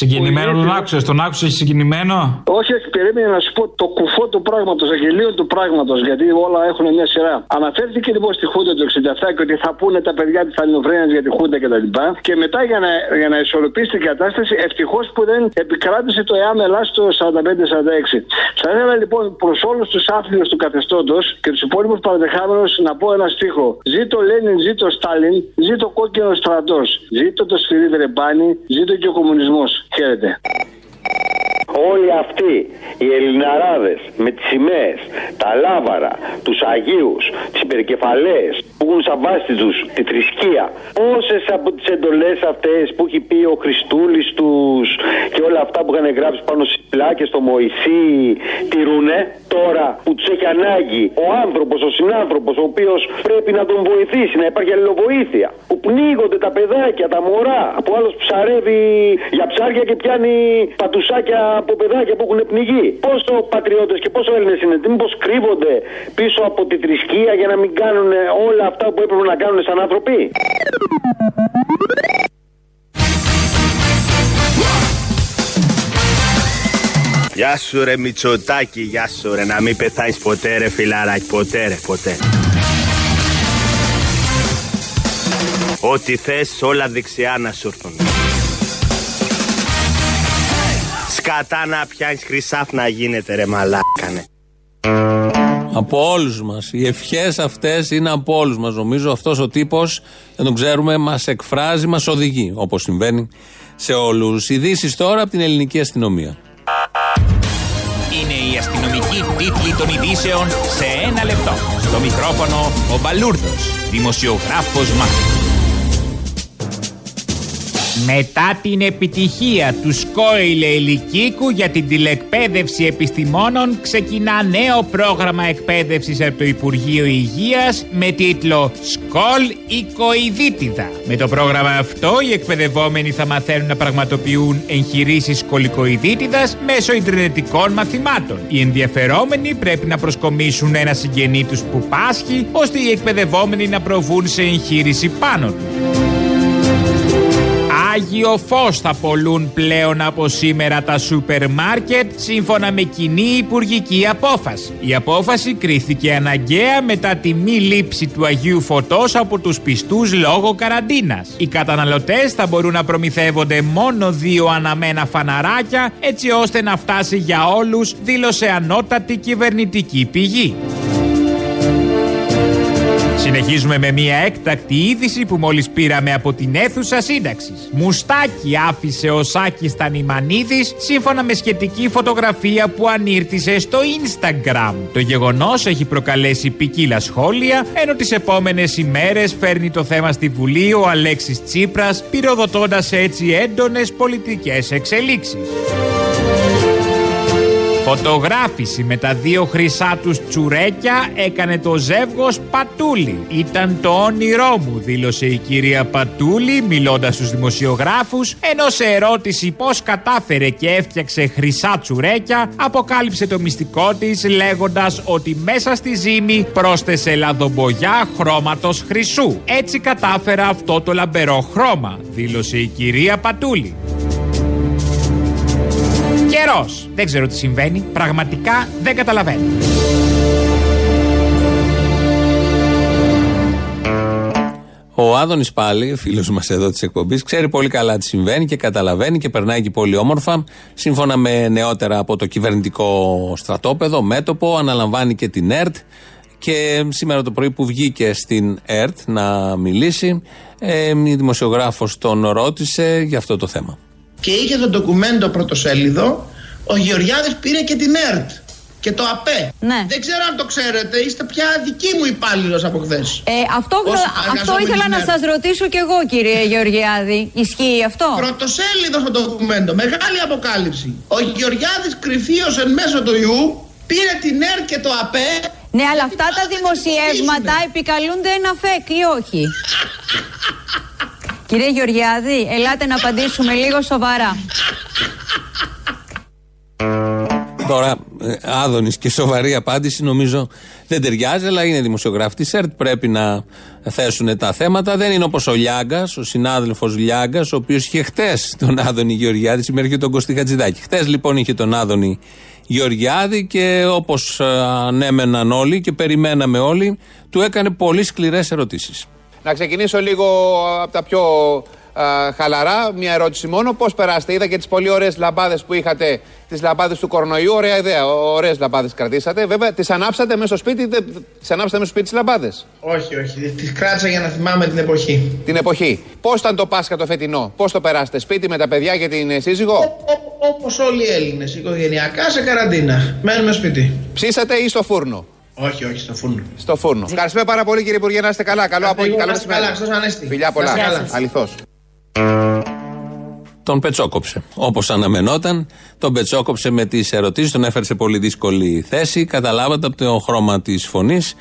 Συγκινημένο τον άκουσες, τον άκουσες συγκινημένο; Όχι, όχι, περίμενε να σου πω το κουφό του πράγματος, αγγελίο του πράγματος, γιατί όλα έχουν μια σειρά. Αναφέρθηκε λοιπόν στη Χούντα του 67 και ότι θα πούνε τα παιδιά της Σταλινοφρένεια για τη Χούντα κτλ. Και, και μετά για να, για να ισορροπήσει την κατάσταση, ευτυχώς που δεν επικράτησε το ΕΑΜ Ελλάς το 45-46. Θα ήθελα λοιπόν προς όλους τους άθλιους του καθεστώτος και τους υπόλοιπους παραδεχάμενου να πω ένα στίχο. Ζήτω Λένιν, ζήτω Στάλιν, ζήτω κόκκινο στρατός. Ζήτω το σφυρί Βρεμπάνι, ζήτω και ο κομμουνισμός. Χαίρετε. Όλοι αυτοί οι Ελληναράδες με τις σημαίες, τα λάβαρα, τους Αγίους, τις υπερκεφαλαίες που έχουν σαν βάση τους τη θρησκεία. Πόσες από τις εντολές αυτές που έχει πει ο Χριστούλης τους και όλα αυτά που είχαν γράψει πάνω στις πλάκες στο Μωυσή τηρούνε τώρα που τους έχει ανάγκη ο άνθρωπος, ο συνάνθρωπος ο οποίος πρέπει να τον βοηθήσει να υπάρχει αλληλοβοήθεια που πνίγονται τα παιδάκια, τα μωρά από άλλος ψαρεύει για ψάρια και πιάνει πατουσάκια από παιδάκια που έχουν πνιγεί. Πόσο πατριώτες και πόσο Έλληνες είναι, μήπως κρύβονται πίσω από τη θρησκεία για να μην κάνουν όλα αυτά που έπρεπε να κάνουν σαν άνθρωποι; Γεια σου ρε Μητσοτάκη, γεια σου ρε, να μην πεθάνεις ποτέ ρε φιλαράκι, ποτέ ρε, ποτέ. Ό,τι θες όλα δεξιά να σου έρθουν. Σκατά να πιάνεις χρυσάφ να γίνεται ρε μαλάκανε. Από όλους μας. Οι ευχές αυτές είναι από όλους μας. Νομίζω αυτός ο τύπος, δεν τον ξέρουμε, μας εκφράζει, μας οδηγεί. Όπως συμβαίνει σε όλους. Ειδήσεις τώρα από την ελληνική αστυνομία. Είναι η αστυνομική τίτλη των ειδήσεων σε ένα λεπτό. Στο μικρόφωνο ο Μπαλούρδος, δημοσιογράφος Μάρκος. Μετά την επιτυχία του Σκόιλε Ελικίκου για την τηλεκπαίδευση επιστημόνων ξεκινά νέο πρόγραμμα εκπαίδευσης από το Υπουργείο Υγείας με τίτλο «Σκολ Οικοειδίτιδα». Με το πρόγραμμα αυτό οι εκπαιδευόμενοι θα μαθαίνουν να πραγματοποιούν εγχειρήσεις σκολικοειδίτιδας μέσω ιντερνετικών μαθημάτων. Οι ενδιαφερόμενοι πρέπει να προσκομίσουν ένα συγγενή τους που πάσχει ώστε οι εκπαιδευόμενοι να προβούν σε εγχείρηση πάνω του. Άγιο φως θα πολλούν πλέον από σήμερα τα σούπερ μάρκετ σύμφωνα με κοινή υπουργική απόφαση. Η απόφαση κρίθηκε αναγκαία μετά τη μη λήψη του Αγίου Φωτός από τους πιστούς λόγω καραντίνας. Οι καταναλωτές θα μπορούν να προμηθεύονται μόνο δύο αναμένα φαναράκια έτσι ώστε να φτάσει για όλους δήλωσε ανώτατη κυβερνητική πηγή. Συνεχίζουμε με μια έκτακτη είδηση που μόλις πήραμε από την αίθουσα σύνταξης. Μουστάκι άφησε ο Σάκης Τανιμανίδης σύμφωνα με σχετική φωτογραφία που ανήρτησε στο Instagram. Το γεγονός έχει προκαλέσει ποικίλα σχόλια, ενώ τις επόμενες ημέρες φέρνει το θέμα στη Βουλή ο Αλέξης Τσίπρας, πυροδοτώντας έτσι έντονες πολιτικές εξελίξεις. Φωτογράφηση με τα δύο χρυσά τους τσουρέκια έκανε το ζεύγος Πατούλη. Ήταν το όνειρό μου, δήλωσε η κυρία Πατούλη μιλώντας στους δημοσιογράφους, ενώ σε ερώτηση πώς κατάφερε και έφτιαξε χρυσά τσουρέκια, αποκάλυψε το μυστικό της λέγοντας ότι μέσα στη ζύμη πρόσθεσε λαδομπογιά χρώματος χρυσού. Έτσι κατάφερα αυτό το λαμπερό χρώμα, δήλωσε η κυρία Πατούλη. Καιρός. Δεν ξέρω τι συμβαίνει. Πραγματικά δεν καταλαβαίνω. Ο Άδωνης πάλι, φίλος μας εδώ της εκπομπής, ξέρει πολύ καλά τι συμβαίνει και καταλαβαίνει και περνάει και πολύ όμορφα. Σύμφωνα με νεότερα από το κυβερνητικό στρατόπεδο, μέτωπο, αναλαμβάνει και την ΕΡΤ. Και σήμερα το πρωί που βγήκε στην ΕΡΤ να μιλήσει, ε, η δημοσιογράφος τον ρώτησε για αυτό το θέμα. Και είχε το ντοκουμέντο πρωτοσέλιδο, ο Γεωργιάδης πήρε και την ΕΡΤ. και το ΑΠΕ. Ναι. Δεν ξέρω αν το ξέρετε, είστε πια δική μου υπάλληλος από χθες. Ε, αυτό, Ως γνω- αυτό εργαζόμενη ήθελα να μέρα. σας ρωτήσω κι εγώ κύριε Γεωργιάδη. Ισχύει αυτό; Πρωτοσέλιδο στο ντοκουμέντο, μεγάλη αποκάλυψη. Ο Γεωργιάδης κρυφίος εν μέσω του ιού πήρε την ΕΡ και το ΑΠΕ. Ναι, αλλά αυτά τα δημοσιεύματα επικαλούνται ένα φεκ ή όχι; Κύριε Γεωργιάδη, ελάτε να απαντήσουμε λίγο σοβαρά. Τώρα, ε, άδωνης και σοβαρή απάντηση νομίζω δεν ταιριάζει, αλλά είναι δημοσιογράφη της ΕΡΤ. Πρέπει να θέσουν τα θέματα. Δεν είναι όπως ο Λιάγκας, ο συνάδελφος Λιάγκας, ο οποίος είχε χτες τον Άδωνη Γεωργιάδη, σήμερα είχε τον Κωστή Χατζηδάκη. Χτες λοιπόν είχε τον Άδωνη Γεωργιάδη και όπως ανέμεναν όλοι και περιμέναμε όλοι, του έκανε πολύ σκληρές ερωτήσεις. Να ξεκινήσω λίγο από τα πιο α, χαλαρά. Μια ερώτηση μόνο. Πώς περάσετε, είδα και τις πολύ ωραίες λαμπάδες που είχατε, τις λαμπάδες του κορονοϊού. Ωραία ιδέα. Ωραίες λαμπάδες κρατήσατε. Βέβαια, τις ανάψατε μέσα στο σπίτι, τις ανάψατε μέσα στο σπίτι τις λαμπάδες. Όχι, όχι, τις κράτησα για να θυμάμαι την εποχή. Την εποχή. Πώς ήταν το Πάσχα το φετινό, πώς το περάσετε, σπίτι με τα παιδιά και την ε, σύζυγο; Όπως όλοι οι Έλληνες, οικογενειακά σε καραντίνα. Μένουμε σπίτι. Ψήσατε ή στο φούρνο; Όχι, όχι, στο φούρνο. Στο φούρνο. Ευχαριστούμε πάρα πολύ κύριε Υπουργέ, να είστε καλά. Καλό απόγευμα. Καλό να είστε καλά, μεσημέρι. Χριστός Ανέστη. Φιλιά πολλά. Να είστε καλά. Αληθώς. Τον πετσόκοψε. Όπως αναμενόταν, τον πετσόκοψε με τις ερωτήσεις, τον έφερε σε πολύ δύσκολη θέση. Καταλάβατε από το χρώμα της φωνής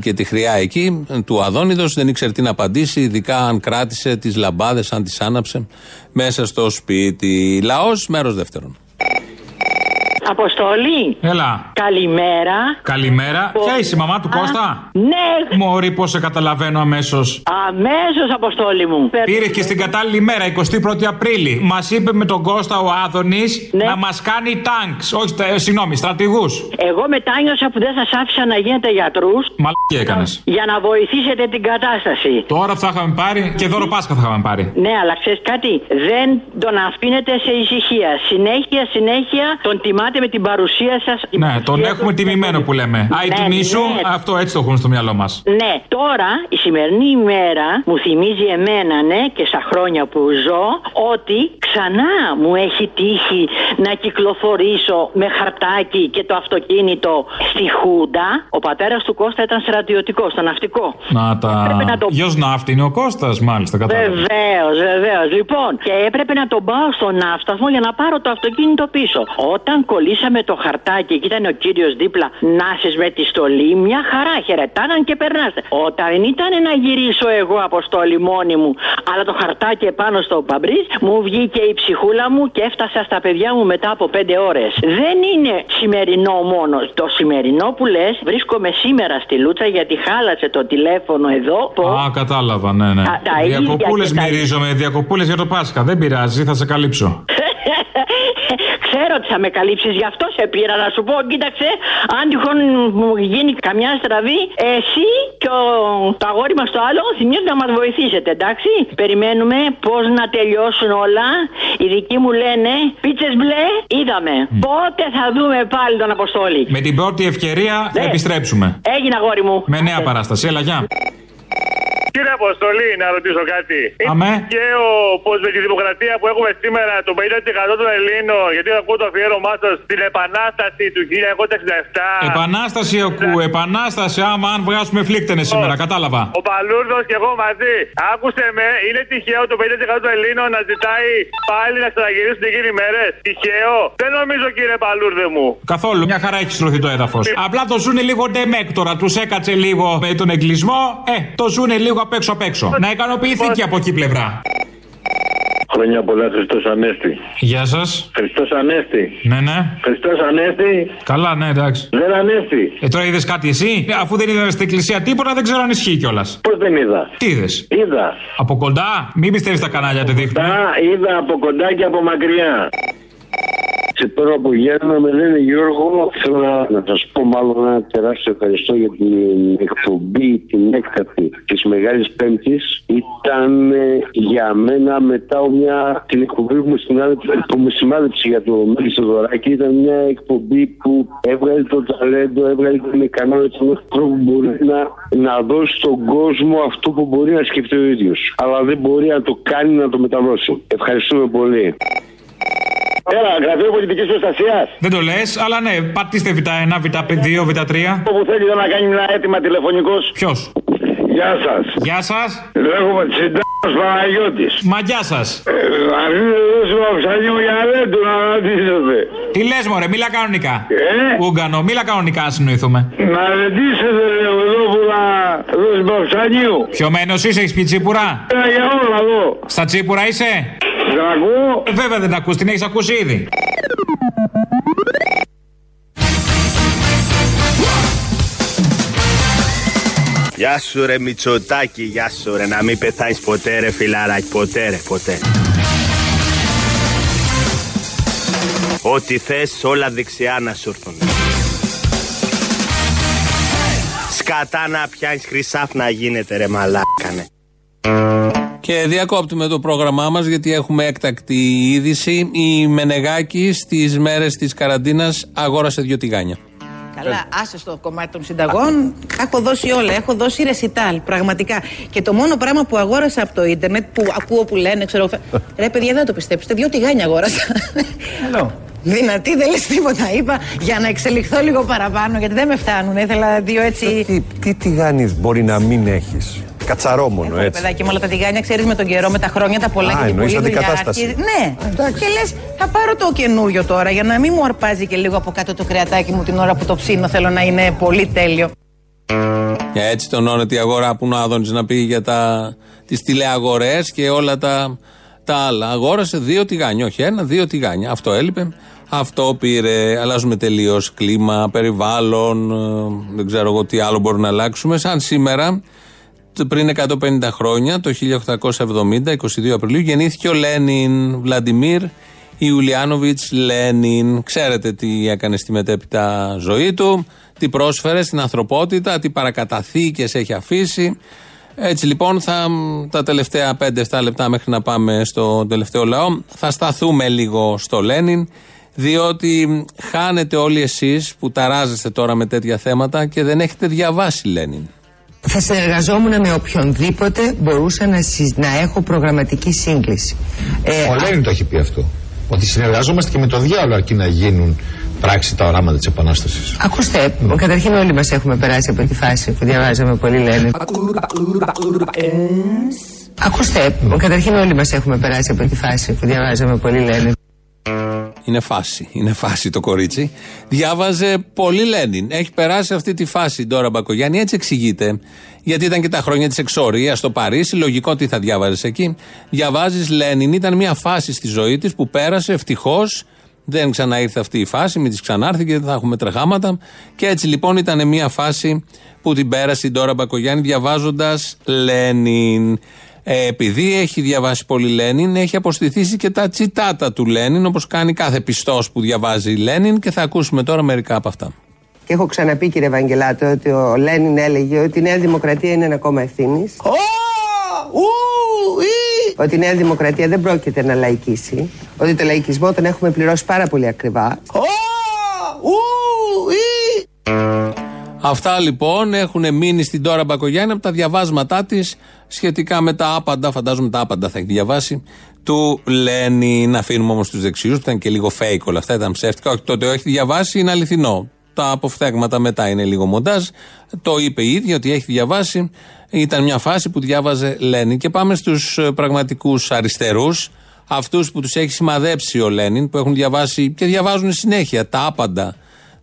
και τη χρειά εκεί ε, του Αδόνιδος δεν ήξερε τι να απαντήσει, ειδικά αν κράτησε τις λαμπάδες, αν τις άναψε μέσα στο σπίτι. Λαός, μέρος δεύτερον. Αποστολή. Έλα. Καλημέρα. Καλημέρα. Πο- Ποια είσαι η μαμά του Α, Κώστα; Ναι. Μωρή, πώς σε καταλαβαίνω αμέσως. Αμέσως, Αποστόλη μου. Πήρε και στην κατάλληλη μέρα, 21η Απρίλη. Μας είπε με τον Κώστα ο Άδωνης να μας κάνει τάγκ. Όχι, τα- ε, συγγνώμη, στρατηγούς. Εγώ μετάνιωσα που δεν σας άφησα να γίνετε γιατρούς Μαλακία έκανες. για να βοηθήσετε την κατάσταση. Τώρα θα είχαμε πάρει και δώρο Πάσχα θα είχαμε πάρει. Ναι, αλλά ξέρεις κάτι, δεν τον αφήνετε σε ησυχία. Συνέχεια, συνέχεια τον τιμάτε με την παρουσία σας. Ναι, τον έχουμε τιμημένο που λέμε. Α, η Ναι, τιμή σου, ναι. αυτό έτσι το έχουν στο μυαλό μας. Ναι, τώρα η σημερινή ημέρα μου θυμίζει εμένα, ναι, και στα χρόνια που ζω, ότι ξανά μου έχει τύχει να κυκλοφορήσω με χαρτάκι και το αυτοκίνητο στη Χούντα. Ο πατέρας του Κώστα ήταν στρατιωτικός, στο ναυτικό. Να τα. Πρέπει να το- Γιος ναύτη είναι ο Κώστας, μάλιστα, κατάλαβα. Βεβαίως, βεβαίως. Λοιπόν, και έπρεπε να τον πάω στον ναύσταθμο για να πάρω το αυτοκίνητο πίσω. Όταν κολλήσαμε το χαρτάκι και ήταν ο κύριος δίπλα Νάση με τη στολή, μια χαρά χαιρετάναν και περνάστε. Όταν ήταν να γυρίσω εγώ αποστόλη μόνη μου, αλλά το χαρτάκι επάνω στο παμπρί, μου βγήκε η ψυχούλα μου και έφτασα στα παιδιά μου μετά από πέντε ώρες. Δεν είναι σημερινό μόνος. Το σημερινό που λες, βρίσκομαι σήμερα στη Λούτσα γιατί χάλασε το τηλέφωνο εδώ. Α, κατάλαβα, ναι, ναι. Α, τα ίδια Διακοπούλες και τα- μυρίζομαι, διακοπούλες για το Πάσχα. Δεν πειράζει, θα σε καλύψω. Ξέρω ότι θα με καλύψεις, γι' αυτό σε πήρα να σου πω. Κοίταξε, αν τυχόν μου γίνει καμιά στραβή, εσύ και ο, το αγόρι μας το άλλο, θυμίζω να μας βοηθήσετε, εντάξει; Περιμένουμε πώς να τελειώσουν όλα. Οι δικοί μου λένε πίτσες μπλε, είδαμε. Πότε θα δούμε πάλι τον Αποστόλη. Με την πρώτη ευκαιρία θα Ναι. επιστρέψουμε. Έγινε αγόρι μου. Με νέα παράσταση. Έλα, γεια. Κύριε Αποστολή, να ρωτήσω κάτι. Αμέ. Είναι και ο, πως με τη δημοκρατία που έχουμε σήμερα, το 50% των Ελλήνων, γιατί ακούω το αφιέρωμά σας στην επανάσταση του 1967. Επανάσταση ακούω, επανάσταση. Άμα αν βγάζουμε φλίκτενες σήμερα, κατάλαβα. Ο Παλούρδος και εγώ μαζί. Άκουσε με, είναι τυχαίο το 50% των Ελλήνων να ζητάει πάλι να ξαναγυρίσουν την εκείνη μέρες; Τυχαίο. Δεν νομίζω, κύριε Παλούρδε μου. Καθόλου, μια χαρά έχει στρωθεί το έδαφος. Απλά το ζουνε λίγο ντεμέκ τώρα. Τους έκατσε λίγο με τον εγκλισμό. Ε, το ζουνε λίγο απ' έξω απ' έξω. Να ικανοποιηθεί και από εκεί πλευρά. Χρόνια πολλά Χριστός Ανέστη. Γεια σας. Χριστός Ανέστη. Ναι, ναι. Χριστός Ανέστη. Καλά, ναι, εντάξει. Δεν ανέστη. Ε, τώρα είδες κάτι εσύ, Ε, αφού δεν είδαμε στην εκκλησία τίποτα, δεν ξέρω αν ισχύει κιόλας. Πώς δεν είδα; Τι είδες; Είδα. Από κοντά, μην πιστεύεις τα κανάλια τη δείχνουν. Τα είδα από κοντά και από μακριά. Σε τώρα που βγαίνουμε με λένε Γιώργο, θέλω να, να σας πω μάλλον ένα τεράστιο ευχαριστώ για την εκπομπή, την έκτατη της Μεγάλης Πέμπτης. Ήταν ε, για μένα μετά μια, την εκπομπή που μου, συνάδελψε, που μου σημάδεψε για το Μέλης Δωράκη. Ήταν μια εκπομπή που έβγαλε το ταλέντο, έβγαλε την ικανότητα του ανθρώπου που μπορεί να, να δώσει στον κόσμο αυτό που μπορεί να σκεφτεί ο ίδιος. Αλλά δεν μπορεί να το κάνει να το μεταδώσει. Ευχαριστούμε πολύ. Έλα, γραφείο πολιτικής προστασίας. Δεν το λες, αλλά ναι, πατήστε Β1, Β2, Β3. Όπου θέλει να κάνει ένα αίτημα τηλεφωνικός. Ποιος; Γεια σας. Γεια σας. Λέγομαι Τσιντά Παναγιώτης. Μα γεια σας. Αφήνετε εδώ στο ψανιό για λέντου να ρωτήσετε. Τι λες, Μωρέ, μίλα κανονικά. Ε; Ούγκανο, μίλα κανονικά, να συνοηθούμε. Να ρωτήσετε λέω εδώ που να εδώ στο ψανιού. Πιωμένο είσαι, έχεις πει τσίπουρα; Ένα για όλα εδώ. Στα τσίπουρα είσαι; Δεν ακούω. Ε, Βέβαια δεν ακούς, την έχεις ακούσει ήδη. Γεια σου ρε Μητσοτάκη, γεια σου ρε Να μην πεθάνεις ποτέ ρε φιλαράκι Ποτέ ρε, ποτέ Ό,τι θες όλα δεξιά να σου έρθουν Σκατά να πιάνεις χρυσάφ να γίνεται ρε μαλάκανε Και διακόπτουμε το πρόγραμμά μας γιατί έχουμε έκτακτη είδηση. Η Μενεγάκη στις μέρες της καραντίνας αγόρασε δύο τηγάνια. Καλά, άσε στο κομμάτι των συνταγών. Τα έχω δώσει όλα. Έχω δώσει ρεσιτάλ, πραγματικά. Και το μόνο πράγμα που αγόρασα από το ίντερνετ, που ακούω που λένε, ξέρω. Ρε, παιδιά, δεν το πιστέψετε. Δύο τηγάνια αγόρασα. Καλό. Δυνατή, δεν λες τίποτα. Είπα για να εξελιχθώ λίγο παραπάνω, γιατί δεν με φτάνουν. Ήθελα δύο έτσι. Τι, τι τηγάνι μπορεί να μην έχεις; Κατσαρό μόνο, Ρε, έτσι. παιδάκι, με όλα τα τηγάνια ξέρεις με τον καιρό, με τα χρόνια, τα πολλά Α, και την εννοείς πολλή δουλειά. αντικατάσταση. αρχίζει- Ναι, και λες, θα πάρω το καινούριο τώρα για να μην μου αρπάζει και λίγο από κάτω το κρεατάκι μου την ώρα που το ψήνω. Θέλω να είναι πολύ τέλειο. Και έτσι τονώνεται η αγορά που ο Άδωνης να πει για τα, τις τηλεαγορές και όλα τα, τα άλλα. Αγόρασε δύο τηγάνια, όχι ένα, δύο τηγάνια. Αυτό έλειπε. Αυτό πήρε. Αλλάζουμε τελείως κλίμα, περιβάλλον, ε, δεν ξέρω εγώ τι άλλο μπορούμε να αλλάξουμε. Σαν σήμερα, το- πριν 150 χρόνια, το 1870, 22 Απριλίου, γεννήθηκε ο Λένιν Βλαντιμίρ Ιουλιάνοβιτς Λένιν. Ξέρετε τι έκανε στη μετέπειτα ζωή του, τι πρόσφερε στην ανθρωπότητα, τι παρακαταθήκες έχει αφήσει. Έτσι λοιπόν θα, τα τελευταία 5-7 λεπτά μέχρι να πάμε στο τελευταίο λαό θα σταθούμε λίγο στο Λένιν διότι χάνετε όλοι εσείς που ταράζεστε τώρα με τέτοια θέματα και δεν έχετε διαβάσει Λένιν. Θα συνεργαζόμουν με οποιονδήποτε μπορούσα να, συ- να έχω προγραμματική σύγκληση. Ε, Ο Λένιν το έχει πει αυτό. Ότι συνεργαζόμαστε και με το διάλογο αρκεί να γίνουν πράξη τα οράματα της Επανάστασης. Ακούστε, καταρχήν όλοι μας έχουμε περάσει από τη φάση που διαβάζαμε πολύ Λένιν. Ακούστε, καταρχήν όλοι μας έχουμε περάσει από τη φάση που διαβάζαμε πολύ Λένιν. Είναι φάση. Είναι φάση το κορίτσι. Διάβαζε πολύ Λένιν. Έχει περάσει αυτή τη φάση τώρα Μπακογιάννη. Έτσι εξηγείται. Γιατί ήταν και τα χρόνια της εξορίας στο Παρίσι. Λογικό τι θα διάβαζες εκεί. Διαβάζεις Λένιν. Ήταν μια φάση στη ζωή της που πέρασε ευτυχώς. Δεν ξαναήρθε αυτή η φάση. Μην της ξανάρθει και θα έχουμε τρεχάματα. Και έτσι λοιπόν ήταν μια φάση που την πέρασε η Ντόρα Μπακογιάννη διαβάζοντας Λένιν. Ε, επειδή έχει διαβάσει πολύ Λένιν, έχει αποστηθήσει και τα τσιτάτα του Λένιν, όπως κάνει κάθε πιστός που διαβάζει Λένιν και θα ακούσουμε τώρα μερικά από αυτά. Και έχω ξαναπεί κύριε Βαγγελάτο ότι ο Λένιν έλεγε ότι η Νέα Δημοκρατία είναι ένα κόμμα ευθύνης. Ότι η Νέα Δημοκρατία δεν πρόκειται να λαϊκίσει. Ότι το λαϊκισμό τον έχουμε πληρώσει πάρα πολύ ακριβά. Αυτά λοιπόν έχουν μείνει στην Τώρα Μπακογιάννη από τα διαβάσματά της σχετικά με τα άπαντα, φαντάζομαι τα άπαντα θα έχει διαβάσει, του Λένιν. Να αφήνουμε όμως τους δεξιούς που ήταν και λίγο fake όλα αυτά, ήταν ψεύτικα. Όχι, τότε έχει διαβάσει, είναι αληθινό. Τα αποφθέγματα μετά είναι λίγο μοντάζ. Το είπε η ίδια ότι έχει διαβάσει. Ήταν μια φάση που διάβαζε Λένιν. Και πάμε στους πραγματικούς αριστερούς, αυτούς που τους έχει σημαδέψει ο Λένιν, που έχουν διαβάσει και διαβάζουν συνέχεια τα άπαντα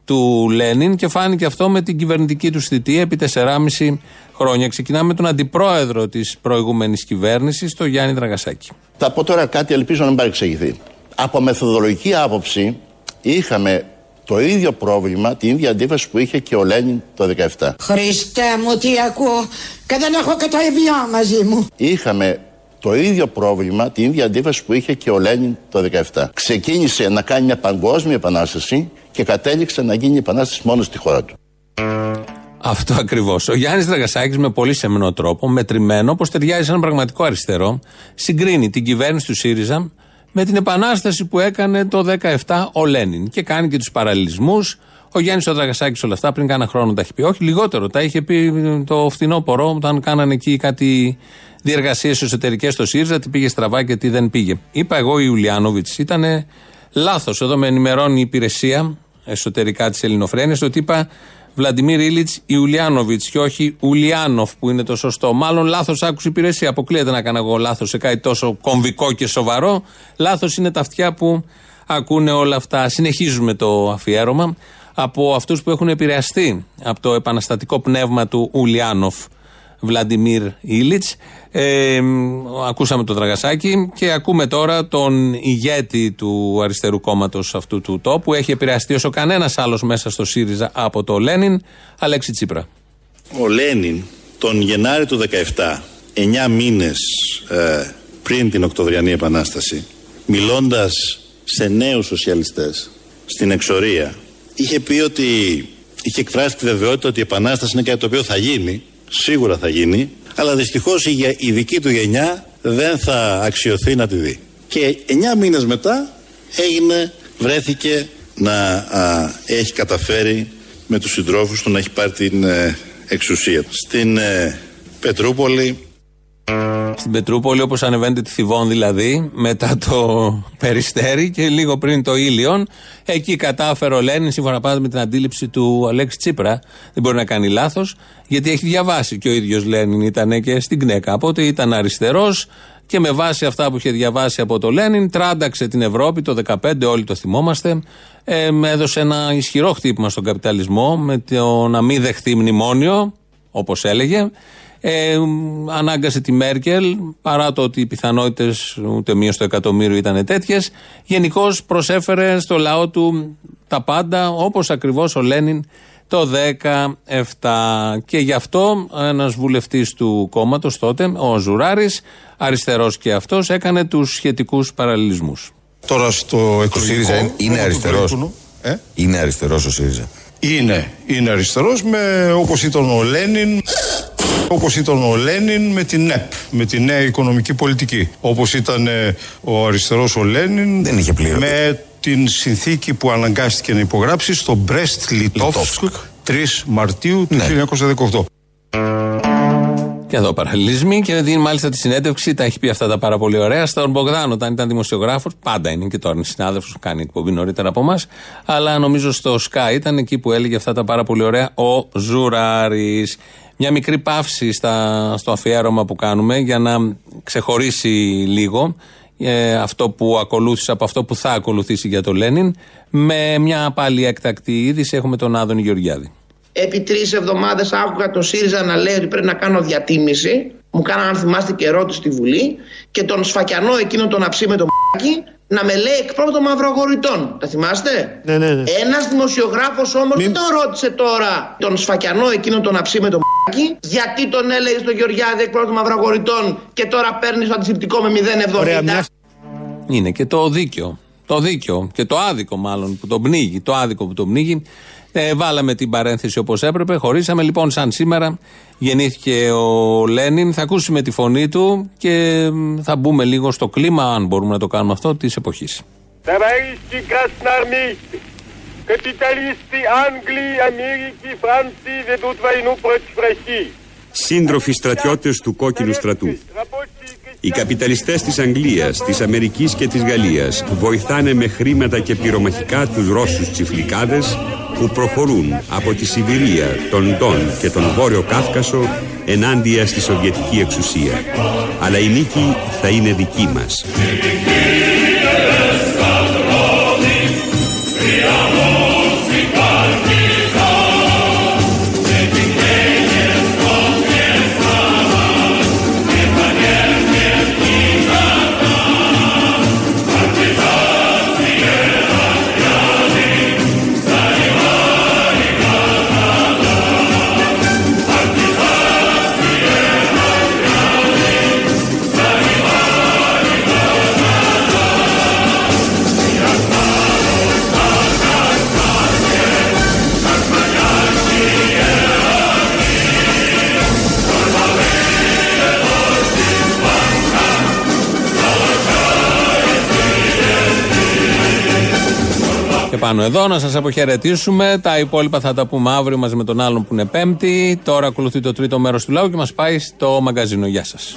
του Λένιν και φάνηκε αυτό με την κυβερνητική του θητεία επί 4,5 χρόνια. Ξεκινάμε με τον αντιπρόεδρο της προηγούμενης κυβέρνησης, τον Γιάννη Δραγασάκη. Θα πω τώρα κάτι, ελπίζω να μην παρεξηγηθεί. Από μεθοδολογική άποψη, είχαμε το ίδιο πρόβλημα, την ίδια αντίφαση που είχε και ο Λένιν το 17. Χριστέ μου τι ακούω και δεν έχω και το ευιό μαζί μου. Είχαμε το ίδιο πρόβλημα, την ίδια αντίφαση που είχε και ο Λένιν το 17. Ξεκίνησε να κάνει μια παγκόσμια επανάσταση και κατέληξε να γίνει η επανάσταση μόνος στη χώρα του. Αυτό ακριβώς. Ο Γιάννης Δραγασάκη με πολύ σεμνό τρόπο, μετρημένο, όπω ταιριάζει σε έναν πραγματικό αριστερό, συγκρίνει την κυβέρνηση του ΣΥΡΙΖΑ με την επανάσταση που έκανε το 17 ο Λένιν. Και κάνει και τους παραλληλισμούς. Ο Γιάννης Δραγασάκη όλα αυτά πριν κάνα χρόνο τα έχει πει. Όχι, λιγότερο. Τα είχε πει το φθινόπωρο, όταν κάνανε εκεί κάτι διεργασίε εσωτερικές στο ΣΥΡΙΖΑ, τι πήγε στραβά και τι δεν πήγε. Είπα εγώ Ιουλιάνοβιτ, ήταν Λάθος. Εδώ με ενημερώνει η υπηρεσία εσωτερικά της Ελληνοφρένειας ότι είπα Βλαντιμίρ Ήλιτς Ιουλιάνοβιτ και όχι Ουλιάνοφ που είναι το σωστό. Μάλλον λάθος άκουσε η υπηρεσία. Αποκλείεται να κάνω εγώ λάθος σε κάτι τόσο κομβικό και σοβαρό. Λάθος είναι τα αυτιά που ακούνε όλα αυτά. Συνεχίζουμε το αφιέρωμα από αυτούς που έχουν επηρεαστεί από το επαναστατικό πνεύμα του Ουλιάνοφ. Βλαντιμίρ Ήλιτς. Ε, ακούσαμε το τραγασάκι και ακούμε τώρα τον ηγέτη του αριστερού κόμματος αυτού του τόπου. Έχει επηρεαστεί όσο κανένας άλλος μέσα στο ΣΥΡΙΖΑ από το Λένιν, Αλέξη Τσίπρα. Ο Λένιν τον Γενάρη του 17, 9 μήνες ε, πριν την Οκτωβριανή Επανάσταση, μιλώντας σε νέους σοσιαλιστές στην εξορία, είχε πει ότι είχε εκφράσει τη βεβαιότητα ότι η Επανάσταση είναι κάτι το οποίο θα γίνει, σίγουρα θα γίνει, αλλά δυστυχώς η, η δική του γενιά δεν θα αξιωθεί να τη δει. Και 9 μήνες μετά έγινε, βρέθηκε να α, έχει καταφέρει με τους συντρόφους του να έχει πάρει την ε, εξουσία. Στην ε, Πετρούπολη στην Πετρούπολη, όπως ανεβαίνετε τη Θηβόν δηλαδή, μετά το Περιστέρι και λίγο πριν το Ήλιον, εκεί κατάφερε ο Λένιν, σύμφωνα πάντα με την αντίληψη του Αλέξη Τσίπρα, δεν μπορεί να κάνει λάθος, γιατί έχει διαβάσει και ο ίδιος Λένιν ήταν και στην ΚΝΕ κάποτε, ήταν αριστερός και με βάση αυτά που είχε διαβάσει από το Λένιν, τράνταξε την Ευρώπη το 2015, όλοι το θυμόμαστε, ε, έδωσε ένα ισχυρό χτύπημα στον καπιταλισμό με το να μην δεχθεί μνημόνιο, όπως έλεγε, ε, ανάγκασε τη Μέρκελ, παρά το ότι οι πιθανότητες ούτε μία στο εκατομμύριο ήταν τέτοιες. Γενικώς προσέφερε στο λαό του τα πάντα, όπως ακριβώς ο Λένιν το 17. Και γι' αυτό ένας βουλευτής του κόμματος τότε, ο Ζουράρης, αριστερός και αυτός, έκανε τους σχετικούς παραλληλισμούς. Τώρα στο εκλογικό... ΣΥΡΙΖΑ είναι αριστερός. Ε; Είναι αριστερός ο ΣΥΡΙΖΑ. Είναι, είναι αριστερός με όπως ήταν ο Λένιν όπως ήταν ο Λένιν με την ΕΠ, με τη νέα οικονομική πολιτική. Όπως ήταν ε, ο αριστερός ο Λένιν Δεν είχε με την συνθήκη που αναγκάστηκε να υπογράψει στο Μπρέστ Λιτόφσκ 3 Μαρτίου του 1918. Και εδώ παραλληλισμοί και δίνει μάλιστα τη συνέντευξη. Τα έχει πει αυτά τα πάρα πολύ ωραία στον Μπογδάνο όταν ήταν δημοσιογράφος. Πάντα είναι και τώρα είναι συνάδελφος, κάνει εκπομπή νωρίτερα από εμάς. Αλλά νομίζω στο Sky ήταν εκεί που έλεγε αυτά τα πάρα πολύ ωραία ο Ζουράρης. Μια μικρή παύση στα, στο αφιέρωμα που κάνουμε για να ξεχωρίσει λίγο ε, αυτό που ακολούθησε από αυτό που θα ακολουθήσει για το Λένιν. Με μια πάλι έκτακτη είδηση έχουμε τον Άδων Γεωργιάδη. Επί τρεις εβδομάδες άκουγα το ΣΥΡΙΖΑ να λέει ότι πρέπει να κάνω διατίμηση. Μου κάνανε, αν θυμάστε, και ερώτηση στη Βουλή. Και τον σφακιανό εκείνο τον αψί με το μ***κι να με λέει εκ πρώτων μαυρογορητών. Τα θυμάστε; Ναι, ναι, ναι. Ένας δημοσιογράφος όμως δεν τον ρώτησε τώρα τον σφακιανό εκείνο τον αψί με το μ***κι, γιατί τον έλεγε στο Γεωργιάδη εκ πρώτων μαυρογορητών και τώρα παίρνει το αντισηπτικό με 0,70. Είναι και το δίκιο. Το δίκιο και το άδικο μάλλον που τον πνίγει. Το άδικο που τον πνίγει ε, βάλαμε την παρένθεση όπως έπρεπε, χωρίσαμε. Λοιπόν, σαν σήμερα γεννήθηκε ο Λένιν. Θα ακούσουμε τη φωνή του και θα μπούμε λίγο στο κλίμα, αν μπορούμε να το κάνουμε αυτό, της εποχής. Σύντροφοι στρατιώτες του κόκκινου στρατού. Οι καπιταλιστές της Αγγλίας, της Αμερικής και της Γαλλίας βοηθάνε με χρήματα και πυρομαχικά τους Ρώσους τσιφλικάδες που προχωρούν από τη Σιβηρία, τον Ντόν και τον Βόρειο Κάφκασο ενάντια στη Σοβιετική εξουσία. Αλλά η νίκη θα είναι δική μας. Πάνω εδώ να σας αποχαιρετήσουμε. Τα υπόλοιπα θα τα πούμε αύριο μαζί με τον άλλον που είναι Πέμπτη. Τώρα ακολουθεί το τρίτο μέρος του λαού και μας πάει στο μαγκαζίνο. Γεια σας.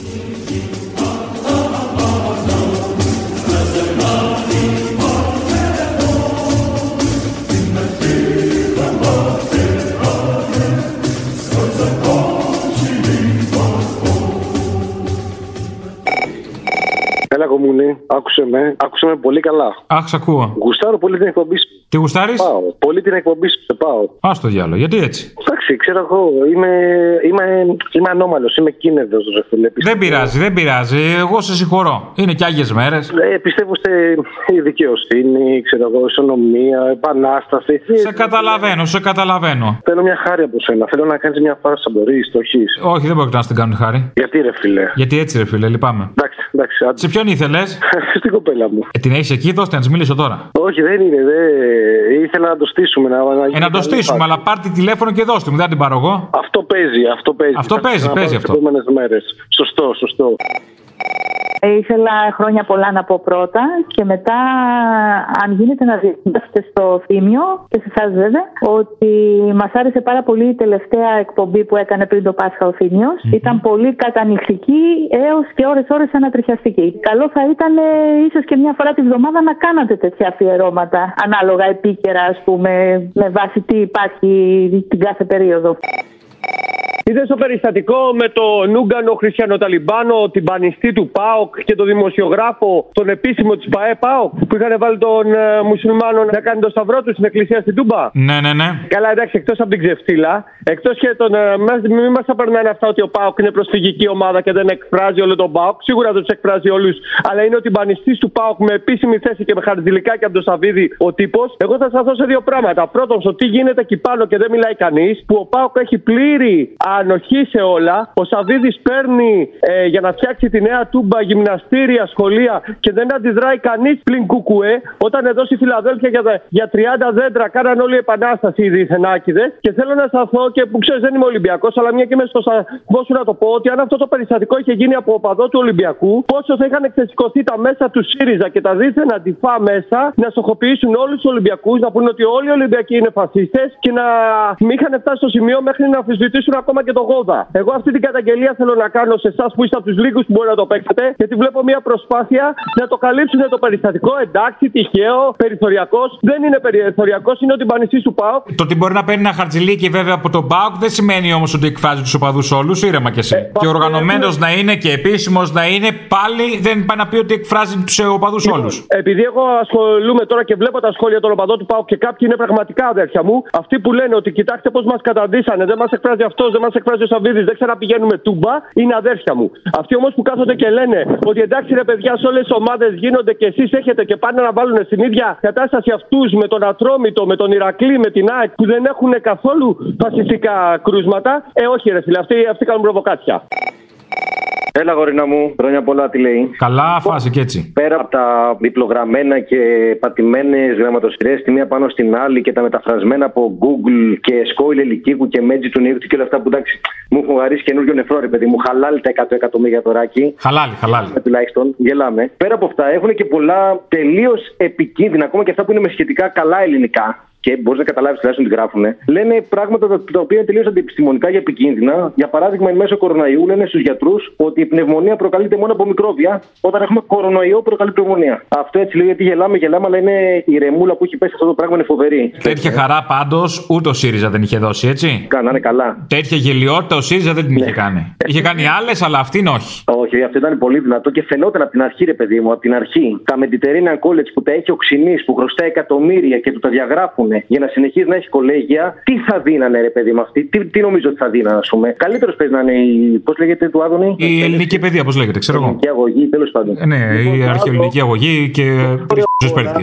Έλα, κομμουνί, άκουσε με. Άκουσε με πολύ καλά. Αχ, σ' ακούω. Γουστάρω πολύ την εκπομπή σου. Τι γουστάρεις; Πάω. Πολύ την εκπομπή σου. Σε πάω. Α το διάλογο, γιατί έτσι; Εντάξει, ξέρω εγώ. Είμαι, είμαι, είμαι ανώμαλος. Είμαι κίνεδο, ρε φίλε. Δεν πειράζει, δεν πειράζει. Εγώ σε συγχωρώ. Είναι κι άγιες μέρες. Ε, πιστεύω στη δικαιοσύνη, ξέρω εγώ, ισονομία, επανάσταση. Σε καταλαβαίνω, σε καταλαβαίνω. Θέλω μια χάρη από σένα. Θέλω να κάνεις μια φάρσα, μπορεί, το έχει. Όχι, δεν πρόκειται να στην κάνουν χάρη. Γιατί ρε φίλε; Γιατί έτσι, ρε φίλε, λυπάμαι. Εντάξει, εντάξει. άντε. Σε ποιον ήθελες; Στην κοπέλα μου. ε, την έχεις εκεί, δώστε να της μιλήσω τώρα. Όχι, δεν είναι. Δεν... Ήθελα να το στήσουμε. Να, να Ε, να το στήσουμε, αλλά πάρτε τηλέφωνο και δώστε μου, δεν την πάρω εγώ. Αυτό παίζει, αυτό παίζει. Αυτό Θα παίζει, ξαναπάω παίζει τις αυτό. επόμενες μέρες. Σωστό, σωστό. Ε, ήθελα χρόνια πολλά να πω πρώτα και μετά αν γίνεται να διαβάσετε στο Θήμιο και σε εσάς βέβαια ότι μας άρεσε πάρα πολύ η τελευταία εκπομπή που έκανε πριν το Πάσχα ο θημιος Ήταν πολύ κατανυχτική έως και ώρες ώρες ανατριχιαστική. Καλό θα ήταν ε, ίσως και μια φορά τη βδομάδα να κάνατε τέτοια αφιερώματα ανάλογα επίκαιρα ας πούμε με βάση τι υπάρχει την κάθε περίοδο. Είδες το περιστατικό με τον Ούγκανο Χριστιανοταλιμπάνο, την πανιστή του ΠΑΟΚ και τον δημοσιογράφο, τον επίσημο της ΠαΕ ΠΑΟΚ, που είχαν βάλει τον ε, μουσουλμάνο να κάνει το σταυρό τους στην εκκλησία στην Τούμπα; Ναι, ναι, ναι. Καλά, εντάξει, εκτός από την ξεφτύλα, εκτός και τον. Ε, μας- μην μας τα περνάνε αυτά ότι ο ΠΑΟΚ είναι προσφυγική ομάδα και δεν εκφράζει όλο τον ΠΑΟΚ. Σίγουρα δεν τους εκφράζει όλους, αλλά είναι ότι πανιστής του ΠΑΟΚ με επίσημη θέση και με χαρτζηλικάκι από τον Σαββίδη ο τύπος. Εγώ θα σταθώ σε δύο πράγματα. Πρώτον, στο τι γίνεται εκεί πάνω και δεν μιλάει κανείς, που ο ΠΑΟΚ έχει πλήρη ανοχή σε όλα. Ο Σαββίδης παίρνει ε, για να φτιάξει τη νέα τούμπα γυμναστήρια, σχολεία και δεν αντιδράει κανείς πλην κουκουέ. Όταν εδώ στη Φιλαδέλφια για, τα- για 30 δέντρα κάναν όλη επανάσταση οι διεθνάκηδε. Και θέλω να σταθώ και που ξέρεις δεν είμαι Ολυμπιακός, αλλά μια και είμαι στο Πώς σου να το πω ότι αν αυτό το περιστατικό είχε γίνει από οπαδό του Ολυμπιακού, πόσο θα είχαν εξεσηκωθεί τα μέσα του ΣΥΡΙΖΑ και τα δίθεν αντιφά μέσα να στοχοποιήσουν όλους τους Ολυμπιακούς, να πούνε ότι όλοι οι Ολυμπιακοί είναι φασίστες και να μην είχαν φτάσει στο σημείο μέχρι να αμφισβητήσουν ακόμα και το γόδα. Εγώ αυτή την καταγγελία θέλω να κάνω σε εσά που είστε από του λίγου που μπορεί να το παίξετε, γιατί βλέπω μια προσπάθεια να το καλύψουν το περιστατικό. Εντάξει, τυχαίο, περιθωριακό. Δεν είναι περιθωριακό, είναι ότι πανιστή του πάω. Το ότι μπορεί να παίρνει ένα χαρτζηλίκι βέβαια από τον Μπάουκ δεν σημαίνει όμω ότι εκφράζει του οπαδού όλου. Ήρεμα κι εσύ. και οργανωμένο να είναι και επίσημο να είναι, πάλι δεν πάει να πει ότι εκφράζει του οπαδού όλου. Επειδή εγώ ασχολούμαι τώρα και βλέπω τα σχόλια των οπαδών του ΠΑΟ και κάποιοι είναι πραγματικά αδέρφια μου, αυτοί που λένε ότι κοιτάξτε πώ μα καταντήσανε, δεν μα εκφράζει αυτό, δεν μα εκφράζει ο Σαββίδης, δεν ξαναπηγαίνουμε τούμπα, είναι αδέρφια μου. Αυτοί όμως που κάθονται και λένε ότι εντάξει ρε παιδιά, σε όλες τις ομάδες γίνονται και εσείς έχετε και πάνε να βάλουν στην ίδια κατάσταση αυτούς με τον Ατρόμητο, με τον Ηρακλή, με την ΑΕΚ που δεν έχουν καθόλου φασιστικά κρούσματα. Ε, όχι ρε φίλε, αυτοί, αυτοί κάνουν προβοκάτσια. Έλα, γορίνα μου, χρόνια πολλά, τι λέει. Καλά, φάση και έτσι. Πέρα από τα διπλογραμμένα και πατημένες γραμματοσυρές τη μία πάνω στην άλλη και τα μεταφρασμένα από Google και Σκόιλ Ελικίκου και Μέτζι του Νίρτου και όλα αυτά που εντάξει μου έχουν γαρίσει καινούριο νεφρό, ρε παιδί μου. Χαλάλη τα 100 εκατομμύρια δωράκι. Χαλάλη, χαλάλη. Τουλάχιστον γελάμε. Πέρα από αυτά έχουν και πολλά τελείως επικίνδυνα, ακόμα και αυτά που είναι με σχετικά καλά ελληνικά. Και μπορείς να καταλάβεις τουλάχιστον τι γράφουν. Λένε πράγματα τα, τα οποία είναι τελείω αντιεπιστημονικά και επικίνδυνα. Για παράδειγμα, εν μέσω κοροναϊού λένε στους γιατρούς ότι η πνευμονία προκαλείται μόνο από μικρόβια. Όταν έχουμε κορονοϊό, προκαλεί πνευμονία. Αυτό έτσι λέει γιατί γελάμε, γελάμε, αλλά είναι η ρεμούλα που έχει πέσει αυτό το πράγμα είναι φοβερή. Τέτοια χαρά πάντως ούτε ο ΣΥΡΙΖΑ δεν είχε δώσει, έτσι; Κάνανε καλά. Τέτοια γελιότητα ο ΣΥΡΙΖΑ δεν την είχε κάνει. Είχε κάνει άλλες, αλλά αυτήν όχι. Όχι, αυτό ήταν πολύ δυνατό και φαινόταν από την αρχή, ρε παιδί μου, από την αρχή. Τα Mediterranean College που τα έχει οξυνείς, που χρωστάει εκατομμύρια και του τα διαγράφουν για να συνεχίζει να έχει κολέγια, τι θα δίνανε, ρε παιδί μου αυτή, τι, τι νομίζω ότι θα δίνανε, ας πούμε; Καλύτερος παίζει να είναι η. Πώς λέγεται του Άδωνη, Η ελληνική παιδεία, πώς λέγεται, ξέρω εγώ. Η αγωγή, τέλος πάντων. Ε, Ναι, η αρχαιοελληνική αγωγή και. Τρει περίοδε.